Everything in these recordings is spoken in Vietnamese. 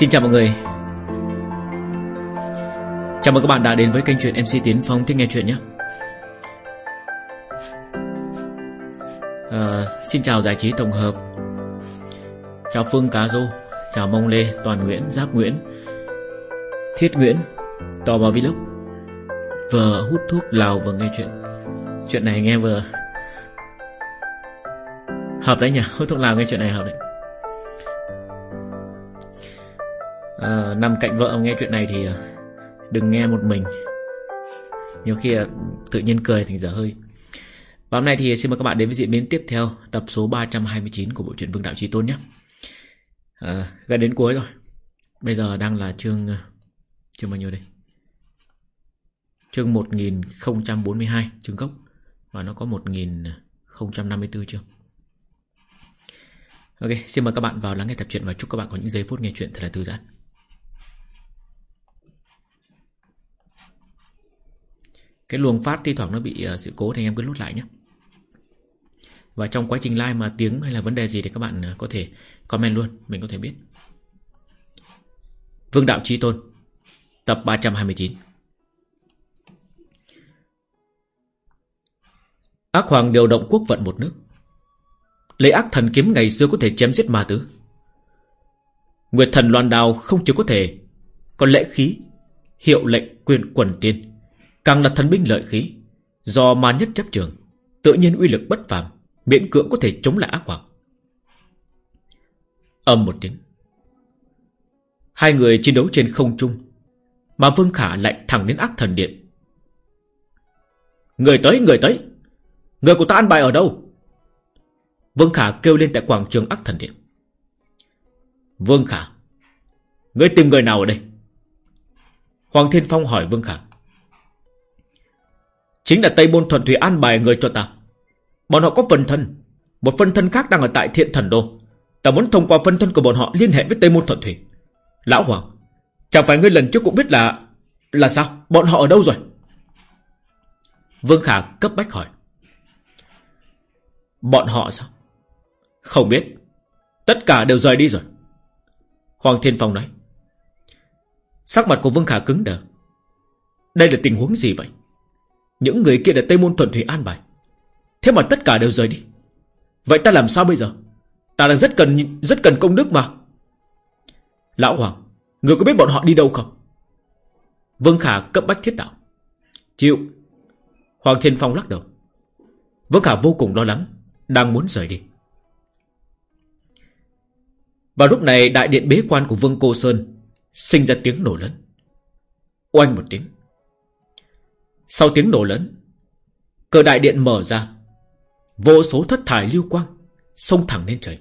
Xin chào mọi người. Chào mừng các bạn đã đến với kênh truyện MC Tiến Phong Thích nghe chuyện nhé. À, Xin chào giải trí tổng hợp. Chào Phương Cá Dô Chào Mông Lê, Toàn Nguyễn, Giáp Nguyễn Thiết Nguyễn Tò mò Vlog. Vừa hút thuốc lào vừa nghe chuyện. Chuyện này nghe vừa Hợp đấy nhỉ? Hút thuốc lào nghe chuyện này hợp đấy. Ờ, à, Nằm cạnh vợ nghe chuyện này thì ờ, Đừng nghe một mình. Nhiều khi ờ, tự nhiên cười thành dở hơi. Và hôm nay thì xin mời các bạn đến với diễn biến tiếp theo Tập số 329 của bộ truyện Vương Đạo Trí Tôn nhé. À, Gần đến cuối rồi. Bây giờ đang là chương Chương bao nhiêu đây? Chương 1042 Chương gốc. Và nó có 1054 chương. Ok, xin mời các bạn vào lắng nghe tập truyện Và chúc các bạn có những giây phút nghe chuyện thật là thư giãn. Cái luồng phát thi thoảng nó bị uh, sự cố thì anh em cứ lút lại nhé. Và trong quá trình live mà tiếng hay là vấn đề gì thì các bạn uh, có thể comment luôn Mình có thể biết. Vương Đạo Trí Tôn Tập 329 Ác Hoàng điều động quốc vận một nước. Lấy ác thần kiếm ngày xưa có thể chém giết ma tứ. Nguyệt thần loan đào không chỉ có thể Còn lễ khí Hiệu lệnh quyền quần tiên. Càng là thần binh lợi khí. Do ma nhất chấp trường Tự nhiên uy lực bất phàm Miễn cưỡng có thể chống lại ác hoàng Âm một tiếng. Hai người chiến đấu trên không trung Mà Vương Khả lại thẳng đến ác thần điện. Người tới, người tới! Người của ta ăn bài ở đâu? Vương Khả kêu lên tại quảng trường ác thần điện. Vương Khả Ngươi tìm người nào ở đây? Hoàng Thiên Phong hỏi Vương Khả. Chính là Tây Môn Thuận Thủy an bài người cho ta. Bọn họ có phân thân. Một phân thân khác đang ở tại thiện thần đô. Ta muốn thông qua phân thân của bọn họ liên hệ với Tây Môn Thuận Thủy. Lão Hoàng, Chẳng phải ngươi lần trước cũng biết là Là sao? Bọn họ ở đâu rồi? Vương Khả cấp bách hỏi. Bọn họ sao? Không biết. Tất cả đều rời đi rồi. Hoàng Thiên Phong nói. Sắc mặt của Vương Khả cứng đờ. Đây là tình huống gì vậy? Những người kia là Tây Môn Thuận Thủy an bài. Thế mà tất cả đều rời đi. Vậy ta làm sao bây giờ? Ta đang rất cần rất cần công đức mà. Lão Hoàng, Người có biết bọn họ đi đâu không? Vương Khả cấp bách thiết đạo. Chịu. Hoàng Thiên Phong lắc đầu. Vương Khả vô cùng lo lắng, Đang muốn rời đi. Vào lúc này, đại điện bế quan của Vương Cô Sơn, Sinh ra tiếng nổ lớn. Oanh một tiếng sau tiếng nổ lớn Cờ đại điện mở ra. Vô số thất thải lưu quang Xông thẳng lên trời.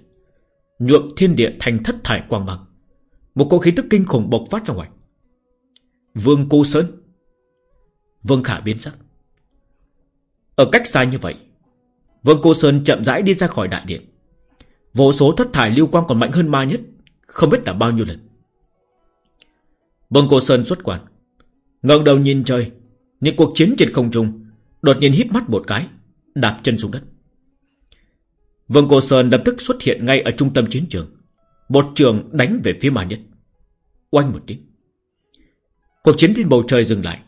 Nhuộm thiên địa thành thất thải quang bằng Một cỗ khí tức kinh khủng bộc phát ra ngoài. Vương Cô Sơn. Vương Khả biến sắc. Ở cách xa như vậy, Vương Cô Sơn chậm rãi đi ra khỏi đại điện. Vô số thất thải lưu quang còn mạnh hơn ma nhất, Không biết là bao nhiêu lần. Vương Cô Sơn xuất quản ngẩng đầu nhìn trời những cuộc chiến trên không trung, Đột nhiên híp mắt một cái, Đạp chân xuống đất. Vương Cô Sơn lập tức xuất hiện ngay ở trung tâm chiến trường. Một trường đánh về phía ma nhất. Oanh một tiếng. Cuộc chiến trên bầu trời dừng lại.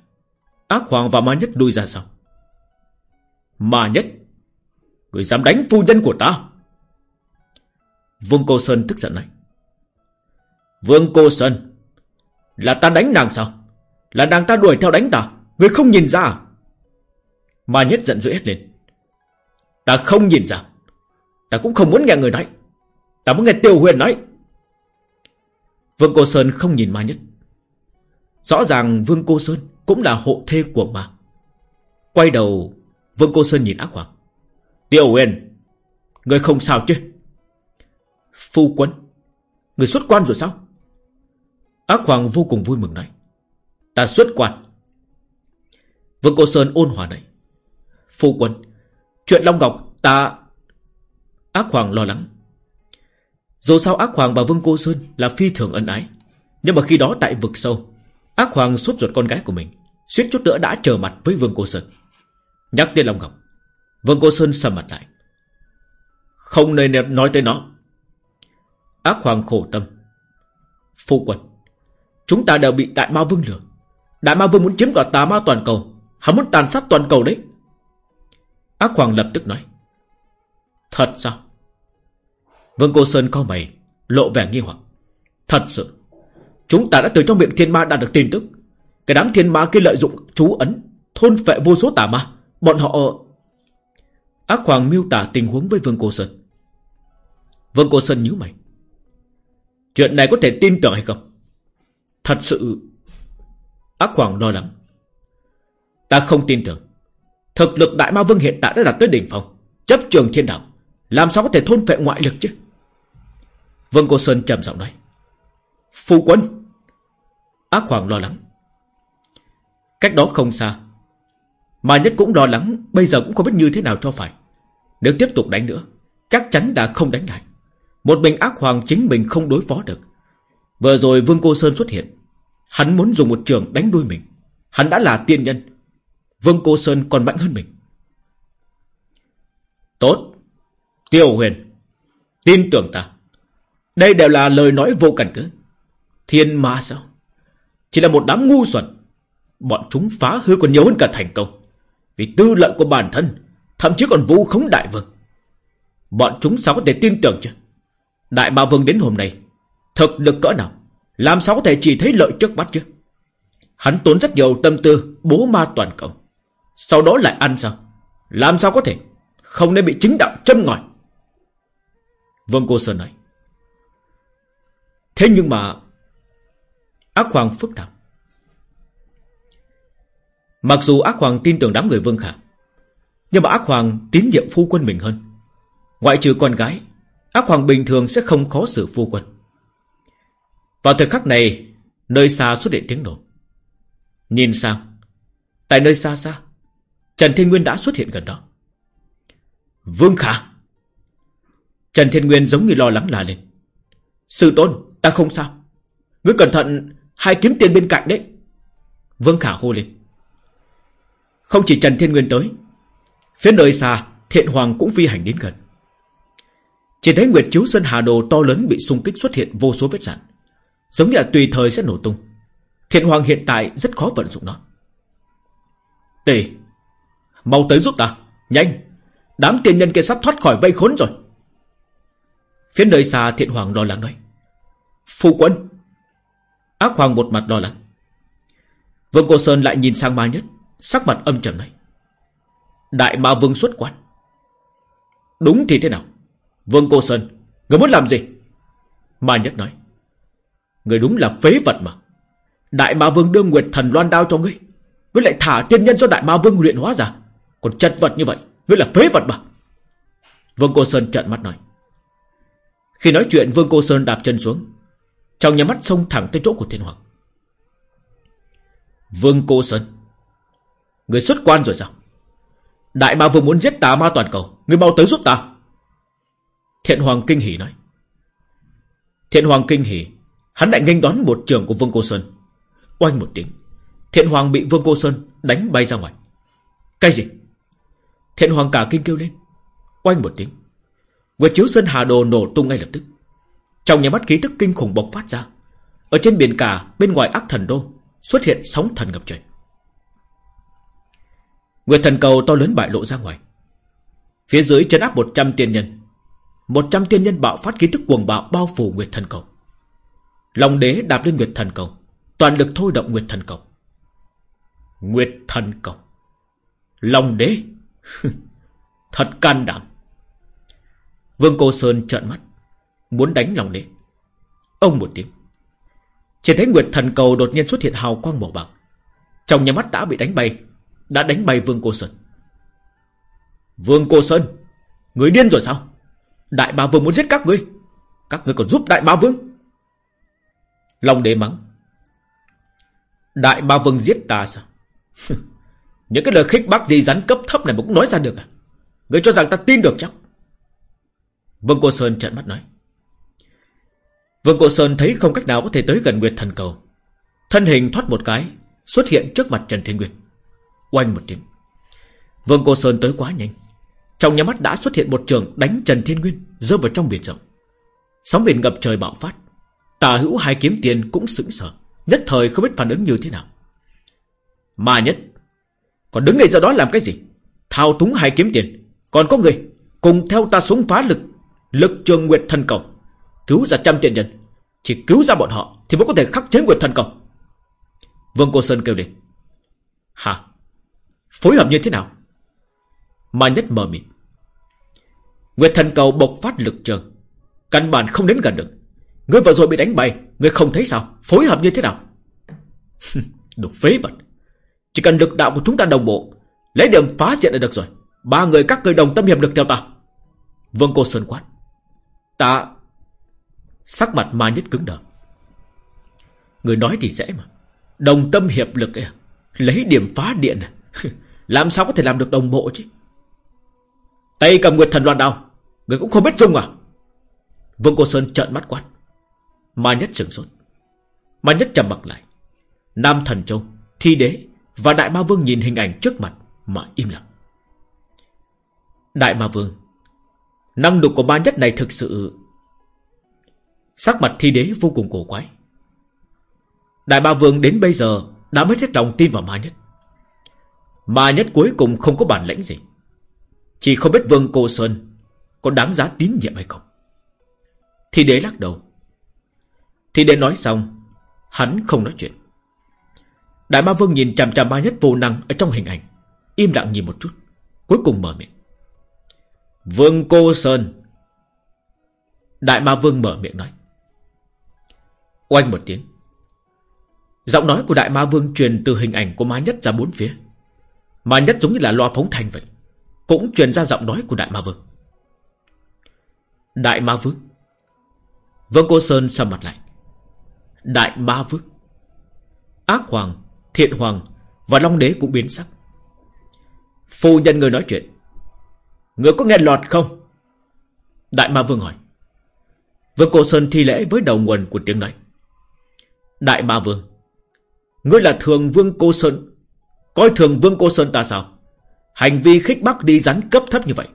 Ác hoàng và ma nhất lui ra sau. Ma nhất, Người dám đánh phu nhân của ta? Vương Cô Sơn tức giận này Vương Cô Sơn, Là ta đánh nàng sao? Là nàng ta đuổi theo đánh ta? Người không nhìn ra. Mà nhất giận dữ hết lên. Ta không nhìn ra. Ta cũng không muốn nghe người nói. Ta muốn nghe Tiêu Huyền nói. Vương Cô Sơn không nhìn ma nhất. Rõ ràng Vương Cô Sơn Cũng là hộ thê của ma. Quay đầu, Vương Cô Sơn nhìn ác hoàng. Tiêu Huyền, Người không sao chứ? Phu quân, Người xuất quan rồi sao? Ác hoàng vô cùng vui mừng nói. Ta xuất quan. Vương Cô Sơn ôn hòa này. Phu quân, Chuyện Long Ngọc ta, Ác Hoàng lo lắng. Dù sao Ác Hoàng và Vương Cô Sơn Là phi thường ân ái, Nhưng mà khi đó tại vực sâu, Ác Hoàng suốt ruột con gái của mình, suýt chút nữa đã trở mặt với Vương Cô Sơn. Nhắc đến Long Ngọc, Vương Cô Sơn sầm mặt lại. Không nên nói tới nó. Ác Hoàng khổ tâm. Phu quân, Chúng ta đều bị Đại Ma Vương lừa. Đại Ma Vương muốn chiếm đoạt tà ma toàn cầu. Hắn muốn tàn sát toàn cầu đấy. Ác Hoàng lập tức nói. Thật sao? Vương Cô Sơn co mày, Lộ vẻ nghi hoặc. Thật sự, Chúng ta đã từ trong miệng thiên ma đạt được tin tức. Cái đám thiên ma kia lợi dụng chú ấn, Thôn phệ vô số tà ma. Bọn họ Ác Hoàng miêu tả tình huống với Vương Cô Sơn. Vương Cô Sơn nhíu mày. Chuyện này có thể tin tưởng hay không? Thật sự, Ác Hoàng lo lắng. Ta không tin tưởng. Thực lực Đại Ma Vương hiện tại đã đạt tới đỉnh phong. Chấp trường thiên đạo. Làm sao có thể thôn phệ ngoại lực chứ? Vương Cô Sơn trầm giọng nói. Phu quân. Ác Hoàng lo lắng. Cách đó không xa. Mà nhất cũng lo lắng, Bây giờ cũng không biết như thế nào cho phải. Nếu tiếp tục đánh nữa, Chắc chắn đã không đánh lại. Một mình ác hoàng chính mình không đối phó được. Vừa rồi Vương Cô Sơn xuất hiện. Hắn muốn dùng một trường đánh đuôi mình. Hắn đã là tiên nhân. Vương Cô Sơn còn mạnh hơn mình. Tốt. Tiêu huyền, Tin tưởng ta. Đây đều là lời nói vô căn cứ. Thiên ma sao? Chỉ là một đám ngu xuẩn. Bọn chúng phá hư còn nhiều hơn cả thành công. Vì tư lợi của bản thân, Thậm chí còn vu khống đại vương. Bọn chúng sao có thể tin tưởng chứ? Đại ma vương đến hôm nay, Thực được cỡ nào? Làm sao có thể chỉ thấy lợi trước mắt chứ? Hắn tốn rất nhiều tâm tư Bố ma toàn cầu. Sau đó lại ăn sao? Làm sao có thể? Không nên bị chính đạo châm ngòi. Vương Cô Sơn nói. Thế nhưng mà, Ác Hoàng phức tạp. Mặc dù Ác Hoàng tin tưởng đám người Vương Khả, Nhưng mà Ác Hoàng tín nhiệm phu quân mình hơn. Ngoại trừ con gái, Ác Hoàng bình thường sẽ không khó xử phu quân. Vào thời khắc này, Nơi xa xuất hiện tiếng nổ. Nhìn sang, Tại nơi xa xa Trần Thiên Nguyên đã xuất hiện gần đó. Vương Khả! Trần Thiên Nguyên giống như lo lắng la lên. Sư tôn, ta không sao. Ngươi cẩn thận Hai kiếm tiền bên cạnh đấy. Vương Khả hô lên. Không chỉ Trần Thiên Nguyên tới, Phía nơi xa, Thiện Hoàng cũng phi hành đến gần. Chỉ thấy Nguyệt Chiếu Sơn Hà Đồ to lớn Bị xung kích xuất hiện vô số vết rạn Giống như là tùy thời sẽ nổ tung. Thiện Hoàng hiện tại rất khó vận dụng nó. Tề! Mau tới giúp ta. Nhanh. Đám tiền nhân kia sắp thoát khỏi vây khốn rồi. Phía nơi xa Thiện Hoàng lo lắng nói. Phu quân. Ác Hoàng một mặt lo lắng. Vương Cô Sơn lại nhìn sang Ma Nhất. Sắc mặt âm trầm nói Đại Ma Vương xuất quan. Đúng thì thế nào? Vương Cô Sơn, Người muốn làm gì? Ma Nhất nói. Người đúng là phế vật mà. Đại Ma Vương đưa Nguyệt Thần loan đao cho ngươi. Ngươi lại thả tiên nhân cho Đại Ma Vương luyện hóa ra. Còn chật vật như vậy, Ngươi là phế vật mà. Vương Cô Sơn trợn mắt nói. Khi nói chuyện, Vương Cô Sơn đạp chân xuống. Trong nhà mắt xông thẳng tới chỗ của thiên hoàng. Vương Cô Sơn, Người xuất quan rồi sao? Đại ma vừa muốn giết tà ma toàn cầu Người mau tới giúp ta. Thiện hoàng kinh hỉ nói. Thiện hoàng kinh hỉ Hắn lại nghênh đón một trường của Vương Cô Sơn. Oanh một tiếng, Thiện hoàng bị Vương Cô Sơn đánh bay ra ngoài. Cái gì? Thiện hoàng cả kinh kêu lên. Oanh một tiếng. Nguyệt chiếu sơn hà đồ nổ tung ngay lập tức. Trong nhà mắt ký tức kinh khủng bộc phát ra. Ở trên biển cả, bên ngoài ác thần đô, Xuất hiện sóng thần ngập trời. Nguyệt thần cầu to lớn bại lộ ra ngoài. Phía dưới chấn áp 100 tiên nhân. 100 tiên nhân bạo phát ký tức cuồng bạo bao phủ Nguyệt thần cầu. Long đế đạp lên Nguyệt thần cầu. Toàn lực thôi động Nguyệt thần cầu. Nguyệt thần cầu. Long đế. Thật can đảm. Vương Cô Sơn trợn mắt, Muốn đánh lòng đế. Ông một tiếng. Chỉ thấy Nguyệt thần cầu đột nhiên xuất hiện hào quang màu bạc. Trong nhà mắt đã bị đánh bay, Đã đánh bay Vương Cô Sơn. Vương Cô Sơn, Người điên rồi sao? Đại Ba Vương muốn giết các ngươi. Các ngươi còn giúp Đại Ba Vương. Long đế mắng. Đại Ba Vương giết ta sao? Những cái lời khích bác đi rắn cấp thấp này mà cũng nói ra được à? Người cho rằng ta tin được chắc. Vương Cô Sơn trợn mắt nói. Vương Cô Sơn thấy không cách nào có thể tới gần Nguyệt Thần Cầu. Thân hình thoát một cái, Xuất hiện trước mặt Trần Thiên Nguyên. Oanh một tiếng. Vương Cô Sơn tới quá nhanh. Trong nhà mắt đã xuất hiện một trường đánh Trần Thiên Nguyên, Rơi vào trong biển rộng. Sóng biển ngập trời bạo phát. Tà hữu hai kiếm tiền cũng sững sờ, Nhất thời không biết phản ứng như thế nào. Mà nhất còn đứng ngay ra đó làm cái gì? Thao túng hai kiếm tiền. Còn có người Cùng theo ta xuống phá lực Lực trường Nguyệt Thần Cầu. Cứu ra trăm tiền nhân. Chỉ cứu ra bọn họ Thì mới có thể khắc chế Nguyệt Thần Cầu. Vương Cô Sơn kêu lên. Hả? Phối hợp như thế nào? Mà nhất mờ mịt Nguyệt Thần Cầu bộc phát lực trường. Căn bản không đến gần được. Ngươi vừa rồi bị đánh bay Ngươi không thấy sao? Phối hợp như thế nào? Đồ phế vật. Chỉ cần lực đạo của chúng ta đồng bộ Lấy điểm phá diện là được rồi. Ba người các người đồng tâm hiệp lực theo ta. Vương Cô Sơn quát. Ta Sắc mặt ma nhất cứng đờ. Người nói thì dễ mà. Đồng tâm hiệp lực ấy. À? Lấy điểm phá điện? À? Làm sao có thể làm được đồng bộ chứ? Tay cầm nguyệt thần loạn đao. Người cũng không biết dùng à? Vương Cô Sơn trợn mắt quát. Ma nhất sửng sốt. Ma nhất trầm mặc lại. Nam Thần Châu, Thi Đế và Đại Ma Vương nhìn hình ảnh trước mặt Mà im lặng. Đại Ma Vương, Năng lực của ma nhất này thực sự Sắc mặt Thi Đế vô cùng cổ quái. Đại Ma Vương đến bây giờ Đã mới hết lòng tin vào ma nhất. Ma nhất cuối cùng không có bản lĩnh gì. Chỉ không biết Vương Cô Sơn Có đáng giá tín nhiệm hay không. Thi Đế lắc đầu. Thi đế nói xong, Hắn không nói chuyện. Đại ma vương nhìn chằm chằm ma nhất vô năng Ở trong hình ảnh Im lặng nhìn một chút Cuối cùng mở miệng. Vương Cô Sơn. Đại ma vương mở miệng nói. Oanh một tiếng. Giọng nói của đại ma vương truyền từ hình ảnh của ma nhất ra bốn phía. Ma nhất giống như là loa phóng thanh vậy Cũng truyền ra giọng nói của đại ma vương. Đại ma vương. Vương Cô Sơn sầm mặt lại. Đại Ma Vương. Ác Hoàng, Thiện Hoàng Và Long Đế cũng biến sắc. Phu nhân người nói chuyện, Người có nghe lọt không? Đại Ma Vương hỏi. Vương Cổ Sơn thi lễ với đầu nguồn của tiếng nói. Đại Ma Vương, Ngươi là thường Vương Cô Sơn, Coi thường Vương Cô Sơn ta sao? Hành vi khích bác đi rắn cấp thấp như vậy,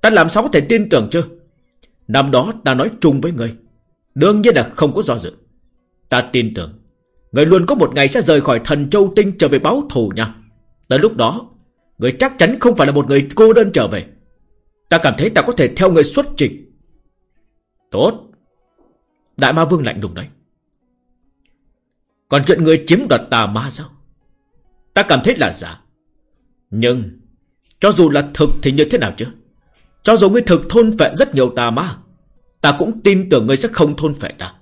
Ta làm sao có thể tin tưởng chứ? Năm đó ta nói chung với ngươi, Đương nhiên là không có do dự. Ta tin tưởng Người luôn có một ngày sẽ rời khỏi thần châu tinh trở về báo thù nha. Tới lúc đó, Người chắc chắn không phải là một người cô đơn trở về. Ta cảm thấy ta có thể theo người xuất trình. Tốt. Đại ma vương lạnh lùng đấy Còn chuyện người chiếm đoạt tà ma sao? Ta cảm thấy là giả. Nhưng, Cho dù là thực thì như thế nào chứ? Cho dù ngươi thực thôn phệ rất nhiều tà ma, Ta cũng tin tưởng ngươi sẽ không thôn phệ ta.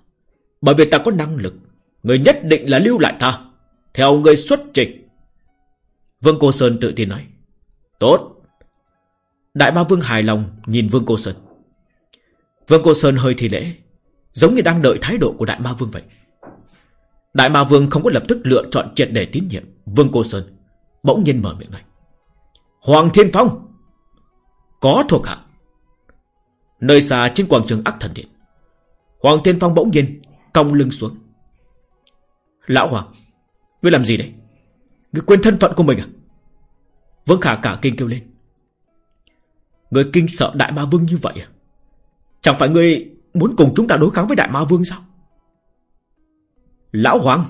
Bởi vì ta có năng lực. Người nhất định là lưu lại ta, Theo người xuất trình. Vương Cô Sơn tự tin nói, Tốt. Đại ba Vương hài lòng nhìn Vương Cô Sơn. Vương Cô Sơn hơi thì lễ, Giống như đang đợi thái độ của Đại Ma Vương vậy. Đại Ma Vương không có lập tức lựa chọn triệt để tín nhiệm Vương Cô Sơn, Bỗng nhiên mở miệng này. Hoàng Thiên Phong, Có thuộc hạ. Nơi xa trên quảng trường Ác Thần Điện, Hoàng Thiên Phong bỗng nhiên Cong lưng xuống. Lão Hoàng, Ngươi làm gì đấy? Ngươi quên thân phận của mình à? Vương Khả cả kinh kêu lên. Ngươi kinh sợ Đại Ma Vương như vậy à? Chẳng phải ngươi Muốn cùng chúng ta đối kháng với Đại Ma Vương sao? Lão Hoàng,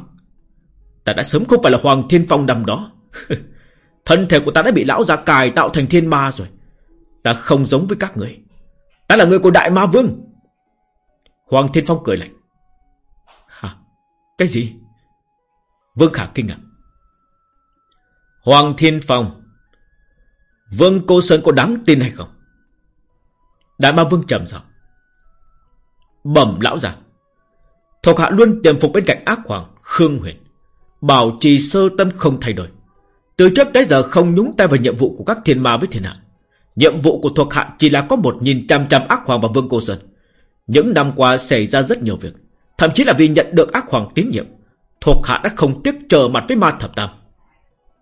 Ta đã sớm không phải là Hoàng Thiên Phong nằm đó. Thân thể của ta đã bị lão già cài tạo thành thiên ma rồi. Ta không giống với các người. Ta là người của Đại Ma Vương. Hoàng Thiên Phong cười lạnh. Cái gì? Vương Khả kinh ngạc. Hoàng Thiên Phong. Vương Cô Sơn có đáng tin hay không? Đại Ma Vương trầm giọng. Bẩm lão già. Thuộc hạ luôn tiềm phục bên cạnh ác hoàng Khương Huyền. Bảo trì sơ tâm không thay đổi. Từ trước tới giờ không nhúng tay vào nhiệm vụ của các thiên ma với thiên hạ. Nhiệm vụ của thuộc hạ chỉ là có một nhìn trăm trăm ác hoàng và vương cô sơn. Những năm qua xảy ra rất nhiều việc. Thậm chí là vì nhận được ác hoàng tín nhiệm Thuộc hạ đã không tiếc chờ mặt với ma thập tam.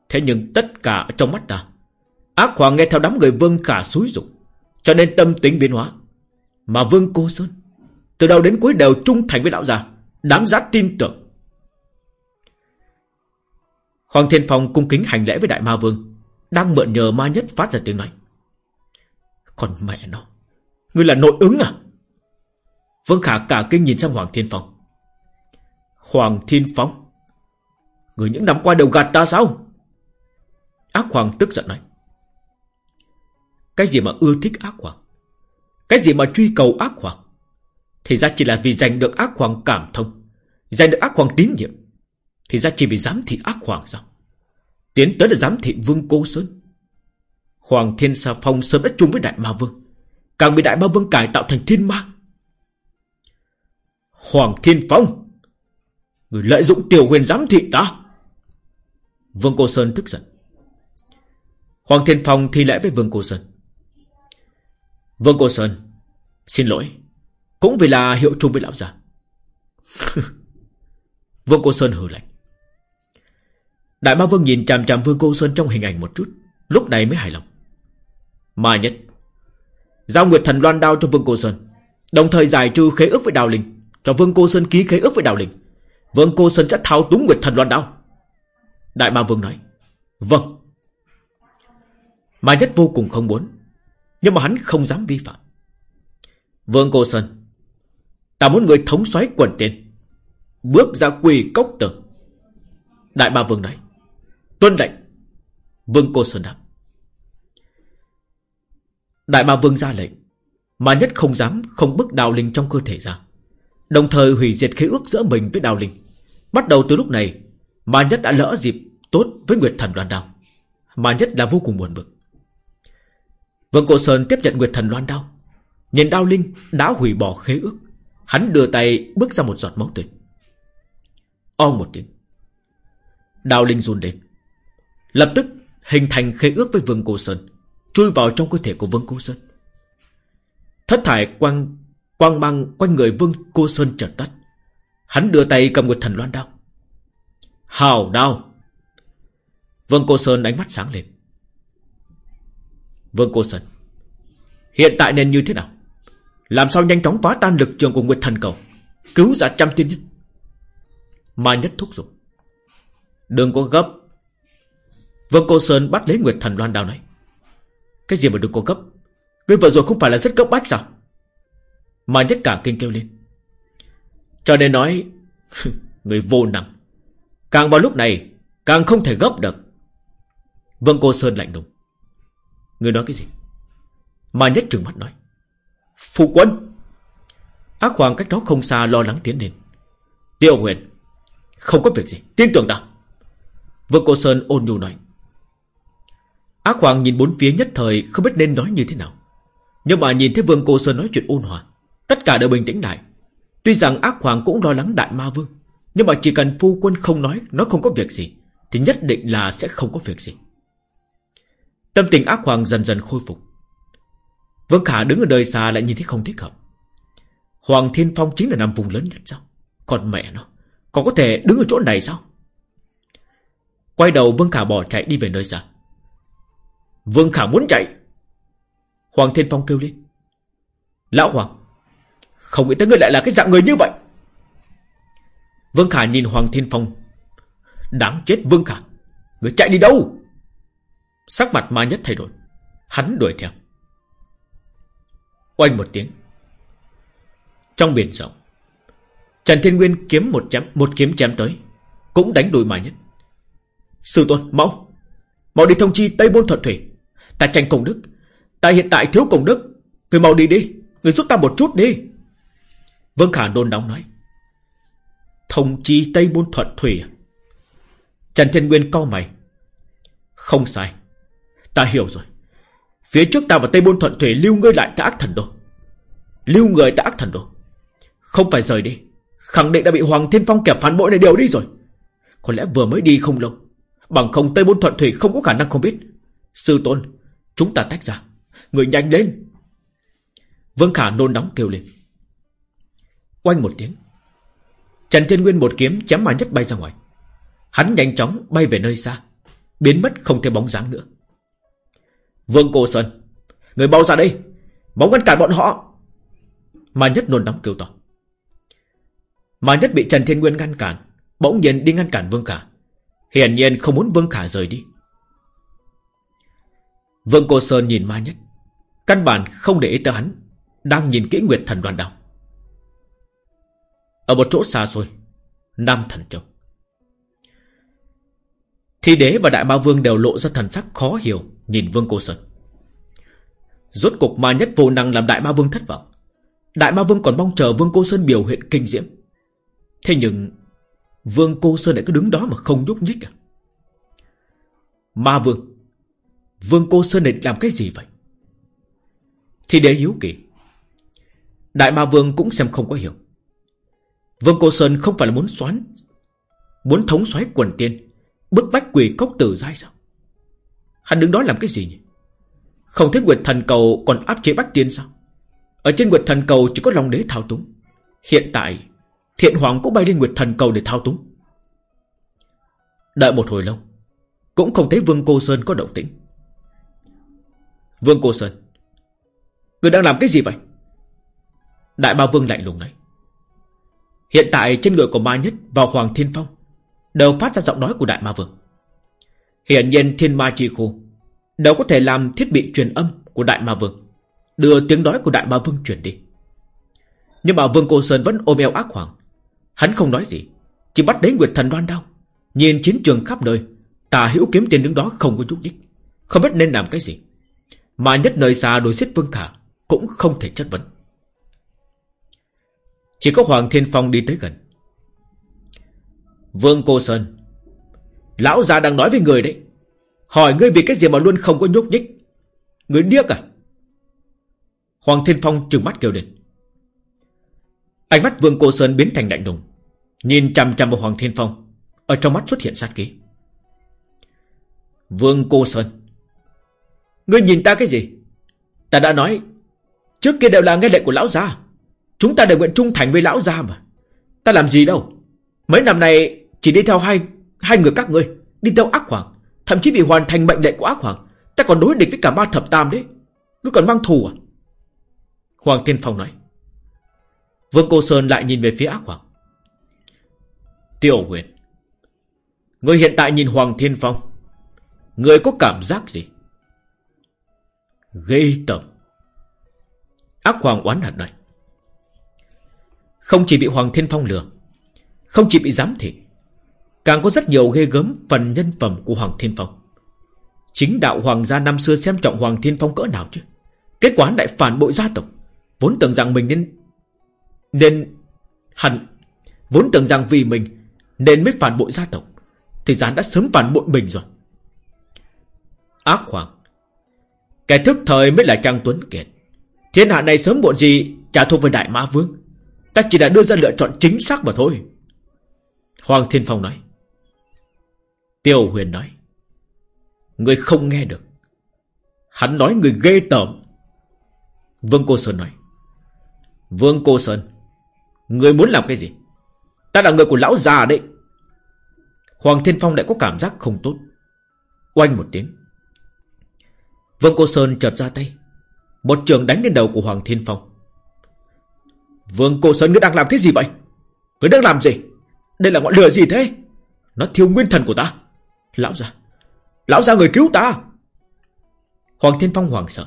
Thế nhưng tất cả trong mắt ta, Ác hoàng nghe theo đám người vương khả xúi dục, Cho nên tâm tính biến hóa. Mà vương cô sơn, Từ đầu đến cuối đều trung thành với đạo gia, Đáng giá tin tưởng. Hoàng Thiên Phong cung kính hành lễ với Đại Ma Vương, Đang mượn nhờ ma nhất phát ra tiếng nói. Còn mẹ nó, Ngươi là nội ứng à? Vương Khả cả kinh nhìn sang Hoàng Thiên Phong. Hoàng Thiên Phong. Người những năm qua đều gạt ta sao? Ác Hoàng tức giận nói. Cái gì mà ưa thích ác Hoàng? Cái gì mà truy cầu ác Hoàng? Thì ra chỉ là vì giành được ác Hoàng cảm thông, Giành được ác Hoàng tín nhiệm. Thì ra chỉ vì giám thị ác Hoàng sao? Tiến tới là giám thị Vương Cô Sơn. Hoàng Thiên Sa Phong sớm đã chung với Đại Ma Vương. Càng bị Đại Ma Vương cải tạo thành thiên ma. Hoàng Thiên Phong! Người lợi dụng tiểu huyền giám thị ta. Vương Cô Sơn tức giận. Hoàng Thiên Phong thi lễ với Vương Cô Sơn. Vương Cô Sơn, Xin lỗi. Cũng vì là hiệu chung với lão già Vương Cô Sơn hừ lạnh. Đại Ma Vương nhìn chằm chằm Vương Cô Sơn trong hình ảnh một chút, Lúc này mới hài lòng. Mà nhất, Giao Nguyệt Thần loan đao cho Vương Cô Sơn, Đồng thời giải trừ khế ước với Đào Linh, Cho Vương Cô Sơn ký khế ước với Đào Linh. Vương Cô Sơn sẽ thao túng Nguyệt Thần loan đao. Đại Ma Vương nói Vâng. Mà nhất vô cùng không muốn, Nhưng mà hắn không dám vi phạm. Vương Cô Sơn, Ta muốn người thống soái quần tiền, Bước ra quỳ cốc tử Đại Ma Vương nói, Tuân lệnh. Vương Cô Sơn đáp, Đại Ma Vương ra lệnh, Mà nhất không dám không bức đào linh trong cơ thể ra. Đồng thời hủy diệt khế ước giữa mình với đào linh. Bắt đầu từ lúc này Mà nhất đã lỡ dịp tốt với Nguyệt Thần Loan Đao. Mà nhất là vô cùng buồn bực. Vương Cổ Sơn tiếp nhận Nguyệt Thần Loan Đao. Nhìn đao linh đã hủy bỏ khế ước, Hắn đưa tay bước ra một giọt máu tươi. O một tiếng. Đao linh run lên. Lập tức hình thành khế ước với Vương Cổ Sơn, Chui vào trong cơ thể của Vương Cổ Sơn. Thất thải quang Quang mang quanh người Vương Cô Sơn chợt tắt. Hắn đưa tay cầm Nguyệt Thần Loan đao. Hào đao. Vương Cô Sơn ánh mắt sáng lên. Vương Cô Sơn, Hiện tại nên như thế nào? Làm sao nhanh chóng phá tan lực trường của Nguyệt Thần Cầu? Cứu ra trăm tiên nhân. Mai nhất thúc giục. Đừng có gấp. Vương Cô Sơn bắt lấy Nguyệt Thần Loan đao nói Cái gì mà đừng có gấp? Ngươi vừa rồi không phải là rất cấp bách sao? Mà nhất cả kinh kêu lên. Cho nên nói, Người vô năng. Càng vào lúc này, Càng không thể gấp được. Vương Cô Sơn lạnh lùng. Người nói cái gì? Mà nhất trừng mắt nói. Phụ quân! Ác hoàng cách đó không xa lo lắng tiến lên. Tiêu huyền, Không có việc gì. Tin tưởng ta. Vương Cô Sơn ôn nhu nói. Ác hoàng nhìn bốn phía nhất thời Không biết nên nói như thế nào. Nhưng mà nhìn thấy Vương Cô Sơn nói chuyện ôn hòa Tất cả đều bình tĩnh lại. Tuy rằng ác hoàng cũng lo lắng đại ma vương, Nhưng mà chỉ cần phu quân không nói, Nó không có việc gì, Thì nhất định là sẽ không có việc gì. Tâm tình ác hoàng dần dần khôi phục. Vương Khả đứng ở đời xa lại nhìn thấy không thích hợp. Hoàng Thiên Phong chính là nằm vùng lớn nhất sao? Còn mẹ nó, Còn có thể đứng ở chỗ này sao? Quay đầu Vương Khả bỏ chạy đi về nơi xa. Vương Khả muốn chạy. Hoàng Thiên Phong kêu lên. Lão Hoàng không nghĩ tới ngươi lại là cái dạng người như vậy. Vương Khả nhìn Hoàng Thiên Phong. Đáng chết Vương Khả, Người chạy đi đâu? Sắc mặt ma nhất thay đổi. Hắn đuổi theo. Oanh một tiếng. Trong biển rộng, Trần Thiên Nguyên kiếm một chém, một kiếm chém tới, Cũng đánh đuổi ma nhất. Sư tôn, mau Mau đi thông chi Tây Bôn Thuận Thủy. Ta tranh công đức. Ta hiện tại thiếu công đức. Người mau đi đi, Người giúp ta một chút đi. Vương Khả đôn đóng nói. Thông chi Tây Bôn Thuận Thủy. À? Trần Thiên Nguyên cau mày. Không sai. Ta hiểu rồi. Phía trước ta và Tây Bôn Thuận Thủy lưu ngươi lại ta ác thần đồ, Lưu người ta ác thần đồ, Không phải rời đi. Khẳng định đã bị Hoàng Thiên Phong kẹp phản bội này đều đi rồi. Có lẽ vừa mới đi không lâu. Bằng không Tây Bôn Thuận Thủy không có khả năng không biết. Sư Tôn Chúng ta tách ra. Người nhanh lên. Vương Khả nôn nóng kêu lên. Oanh một tiếng. Trần Thiên Nguyên một kiếm chém mà nhất bay ra ngoài. Hắn nhanh chóng bay về nơi xa, Biến mất không thể bóng dáng nữa. Vương Cô Sơn, Người bao ra đây Bóng ngăn cản bọn họ. Mà nhất nôn nóng kêu to. Mà nhất bị Trần Thiên Nguyên ngăn cản, Bỗng nhiên đi ngăn cản Vương Khả. Hiển nhiên không muốn Vương Khả rời đi. Vương Cô Sơn nhìn ma nhất, Căn bản không để ý tới hắn, Đang nhìn kỹ Nguyệt Thần đoàn đào. Ở một chỗ xa xôi, Nam Thần Châu. Thi đế và Đại Ma Vương đều lộ ra thần sắc khó hiểu Nhìn Vương Cô Sơn. Rốt cục ma nhất vô năng làm Đại Ma Vương thất vọng. Đại Ma Vương còn mong chờ Vương Cô Sơn biểu hiện kinh diễm. Thế nhưng, Vương Cô Sơn lại cứ đứng đó mà không nhúc nhích à? Ma Vương Vương Cô Sơn này làm cái gì vậy? Thì đế hiếu kỳ. Đại Ma Vương cũng xem không có hiểu. Vương Cô Sơn không phải là muốn xoán, Muốn thống xoáy quần tiên, Bức bách quỷ cốc tử dai sao? Hắn đứng đó làm cái gì nhỉ? Không thấy Nguyệt Thần Cầu còn áp chế bách tiên sao? Ở trên Nguyệt Thần Cầu chỉ có Long Đế thao túng. Hiện tại, Thiện Hoàng cũng bay lên Nguyệt Thần Cầu để thao túng. Đợi một hồi lâu, Cũng không thấy Vương Cô Sơn có động tĩnh. Vương Cô Sơn, Người đang làm cái gì vậy? Đại ba Vương lạnh lùng nói. Hiện tại trên người của Ma Nhất Và Hoàng Thiên Phong Đều phát ra giọng nói của Đại Ma Vương. Hiện nhiên Thiên Ma Chi Khu Đều có thể làm thiết bị truyền âm của Đại Ma Vương, Đưa tiếng nói của Đại Ma Vương truyền đi. Nhưng mà Vương Cô Sơn vẫn ôm eo ác hoàng. Hắn không nói gì, Chỉ bắt đến Nguyệt Thần đoan đau Nhìn chiến trường khắp nơi. Tà hữu kiếm tiền đứng đó không có chút đích Không biết nên làm cái gì. Mà nhất nơi xa đối xích Vương Khả Cũng không thể chất vấn. Chỉ có Hoàng Thiên Phong đi tới gần. Vương Cô Sơn, Lão già đang nói với người đấy. Hỏi ngươi vì cái gì mà luôn không có nhúc nhích? Người điếc à? Hoàng Thiên Phong trừng mắt kêu lên. Ánh mắt Vương Cô Sơn biến thành lạnh đùng Nhìn chằm chằm vào Hoàng Thiên Phong. Ở trong mắt xuất hiện sát khí. Vương Cô Sơn, Ngươi nhìn ta cái gì? Ta đã nói, Trước kia đều là nghe lệnh của lão già. Chúng ta đều nguyện trung thành với lão gia mà. Ta làm gì đâu. Mấy năm này chỉ đi theo hai hai người các ngươi, Đi theo ác hoàng, Thậm chí vì hoàn thành mệnh lệnh của ác hoàng, Ta còn đối địch với cả ma thập tam đấy. Ngươi còn mang thù à? Hoàng Thiên Phong nói. Vương Cô Sơn lại nhìn về phía ác hoàng. Tiểu huyền, Ngươi hiện tại nhìn Hoàng Thiên Phong, Ngươi có cảm giác gì? Gây tầm Ác hoàng oán hận này không chỉ bị Hoàng Thiên Phong lừa, Không chỉ bị giám thị, Càng có rất nhiều ghê gớm phần nhân phẩm của Hoàng Thiên Phong. Chính đạo Hoàng gia năm xưa xem trọng Hoàng Thiên Phong cỡ nào chứ? Kết quả lại phản bội gia tộc. Vốn tưởng rằng mình nên Nên Hẳn, Vốn tưởng rằng vì mình Nên mới phản bội gia tộc, Thì gián đã sớm phản bội mình rồi. Ác Hoàng, Kẻ thức thời mới là Trang Tuấn Kiệt. Thiên hạ này sớm muộn gì Trả thuộc về Đại mã Vương. Ta chỉ đã đưa ra lựa chọn chính xác mà thôi. Hoàng Thiên Phong nói. Tiêu Huyền nói. Người không nghe được. Hắn nói người ghê tởm. Vương Cô Sơn nói. Vương Cô Sơn, Người muốn làm cái gì? Ta là người của lão già đấy. Hoàng Thiên Phong lại có cảm giác không tốt. Oanh một tiếng. Vương Cô Sơn chợt ra tay. Một trường đánh lên đầu của Hoàng Thiên Phong. Vương Cô Sơn ngươi đang làm cái gì vậy? Ngươi đang làm gì? Đây là ngọn lửa gì thế? Nó thiêu nguyên thần của ta. Lão gia Lão gia người cứu ta. Hoàng Thiên Phong hoảng sợ.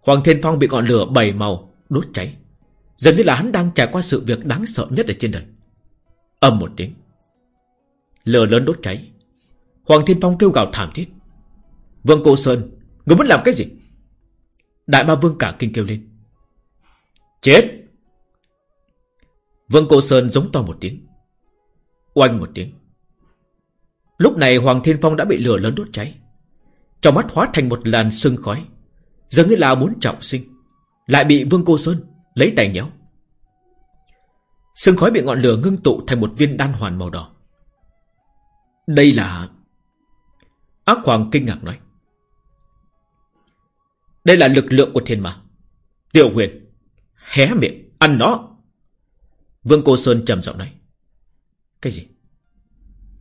Hoàng Thiên Phong bị ngọn lửa bảy màu Đốt cháy. Dần như là hắn đang trải qua sự việc đáng sợ nhất ở trên đời. Âm một tiếng, Lửa lớn đốt cháy. Hoàng Thiên Phong kêu gào thảm thiết. Vương Cô Sơn Người muốn làm cái gì? Đại ma vương cả kinh kêu lên. Chết. Vương Cô Sơn giống to một tiếng. Oanh một tiếng. Lúc này Hoàng Thiên Phong đã bị lửa lớn đốt cháy. Trong mắt hóa thành một làn sương khói. Giờ như là muốn trọng sinh. Lại bị Vương Cô Sơn lấy tay nhéo. Sương khói bị ngọn lửa ngưng tụ thành một viên đan hoàn màu đỏ. Đây là Ác Hoàng kinh ngạc nói. Đây là lực lượng của thiên ma. Tiểu huyền. Hé miệng, Ăn nó. Vương Cô Sơn trầm giọng nói. Cái gì?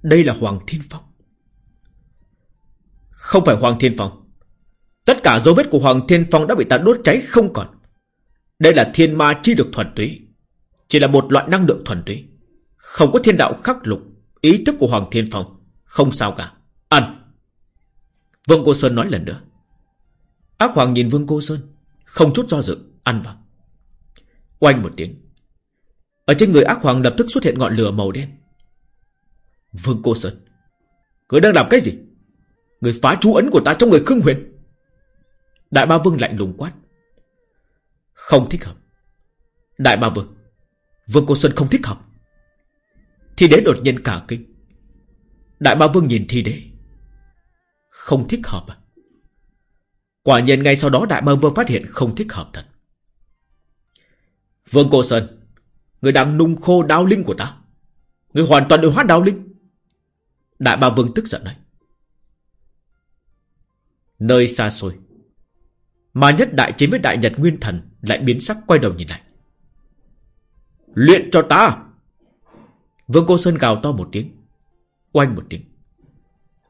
Đây là Hoàng Thiên Phong. Không phải Hoàng Thiên Phong. Tất cả dấu vết của Hoàng Thiên Phong đã bị ta đốt cháy không còn. Đây là thiên ma chi được thuần túy. Chỉ là một loại năng lượng thuần túy. Không có thiên đạo khắc lục, Ý thức của Hoàng Thiên Phong Không sao cả. Ăn. Vương Cô Sơn nói lần nữa. Ác Hoàng nhìn Vương Cô Sơn, Không chút do dự, Ăn vào. Oanh một tiếng. Ở trên người ác hoàng lập tức xuất hiện ngọn lửa màu đen. Vương Cô Sơn, Người đang làm cái gì? Người phá chú ấn của ta trong người khương huyền. Đại ba vương lạnh lùng quát. Không thích hợp. Đại ba vương Vương Cô Sơn không thích hợp. Thi đế đột nhiên cả kinh. Đại ba vương nhìn thi đế. Không thích hợp à? Quả nhiên ngay sau đó đại ba vương phát hiện không thích hợp thật. Vương Cô Sơn, Người đang nung khô đao linh của ta. Người hoàn toàn đều hóa đao linh. Đại ba vương tức giận nói. Nơi xa xôi, Mà nhất đại chiến với đại nhật nguyên thần Lại biến sắc quay đầu nhìn lại. Luyện cho ta. Vương Cô Sơn gào to một tiếng, Oanh một tiếng.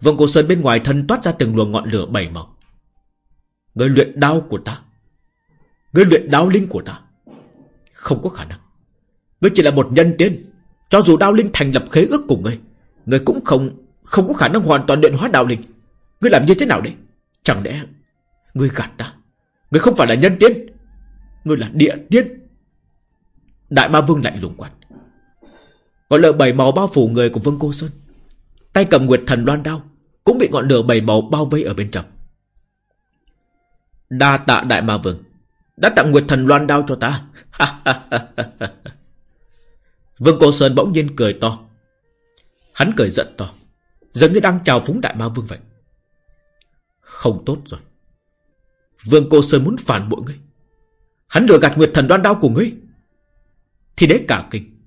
Vương Cô Sơn bên ngoài thân toát ra từng luồng ngọn lửa bảy màu. Người luyện đao của ta. Người luyện đao linh của ta. Không có khả năng. Ngươi chỉ là một nhân tiên. Cho dù đao linh thành lập khế ước cùng ngươi Ngươi cũng không Không có khả năng hoàn toàn điện hóa đao linh. Ngươi làm như thế nào đấy Chẳng lẽ Ngươi gạt ta? Ngươi không phải là nhân tiên, Ngươi là địa tiên. Đại ma vương lạnh lùng quát. Ngọn lửa bảy màu bao phủ người của Vương Cô Sơn. Tay cầm Nguyệt Thần loan đao Cũng bị ngọn lửa bảy màu bao vây ở bên trong. Đa tạ đại ma vương Đã tặng Nguyệt Thần loan đao cho ta. Vương Cô Sơn bỗng nhiên cười to. Hắn cười giận to. Giống như đang chào phúng đại ma vương vậy. Không tốt rồi. Vương Cô Sơn muốn phản bội ngươi. Hắn lừa gạt Nguyệt Thần đoan đao của ngươi. Thì đấy cả kinh.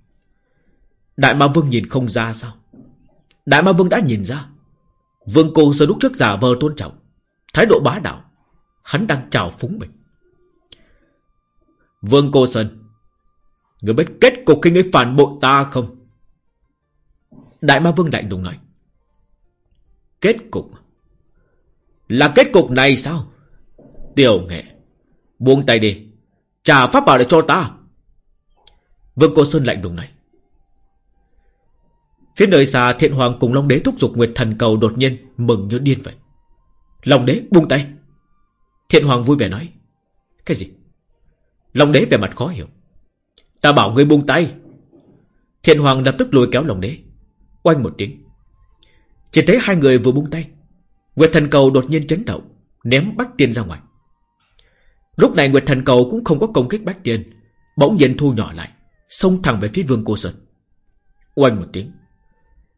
Đại ma vương nhìn không ra sao? Đại ma vương đã nhìn ra. Vương cô sơn lúc trước giả vờ tôn trọng. Thái độ bá đạo. Hắn đang chào phúng mình. Vương cô Sơn Người biết kết cục khi người phản bội ta không Đại ma vương lạnh lùng nói Kết cục Là kết cục này sao Tiểu nghệ, Buông tay đi Trả pháp bảo lại cho ta Vương cô Sơn lạnh lùng nói Phía nơi xa thiện hoàng cùng Long Đế thúc giục Nguyệt Thần Cầu đột nhiên mừng như điên vậy. Long Đế buông tay. Thiện hoàng vui vẻ nói. Cái gì? Long Đế vẻ mặt khó hiểu. Ta bảo ngươi buông tay. Thiện hoàng lập tức lùi kéo Long Đế. Oanh một tiếng. Chỉ thấy hai người vừa buông tay. Nguyệt Thần Cầu đột nhiên chấn động. Ném Bách Tiên ra ngoài. Lúc này Nguyệt Thần Cầu cũng không có công kích Bách Tiên. Bỗng nhiên thu nhỏ lại. Xông thẳng về phía Vương Cô Sơn. Oanh một tiếng.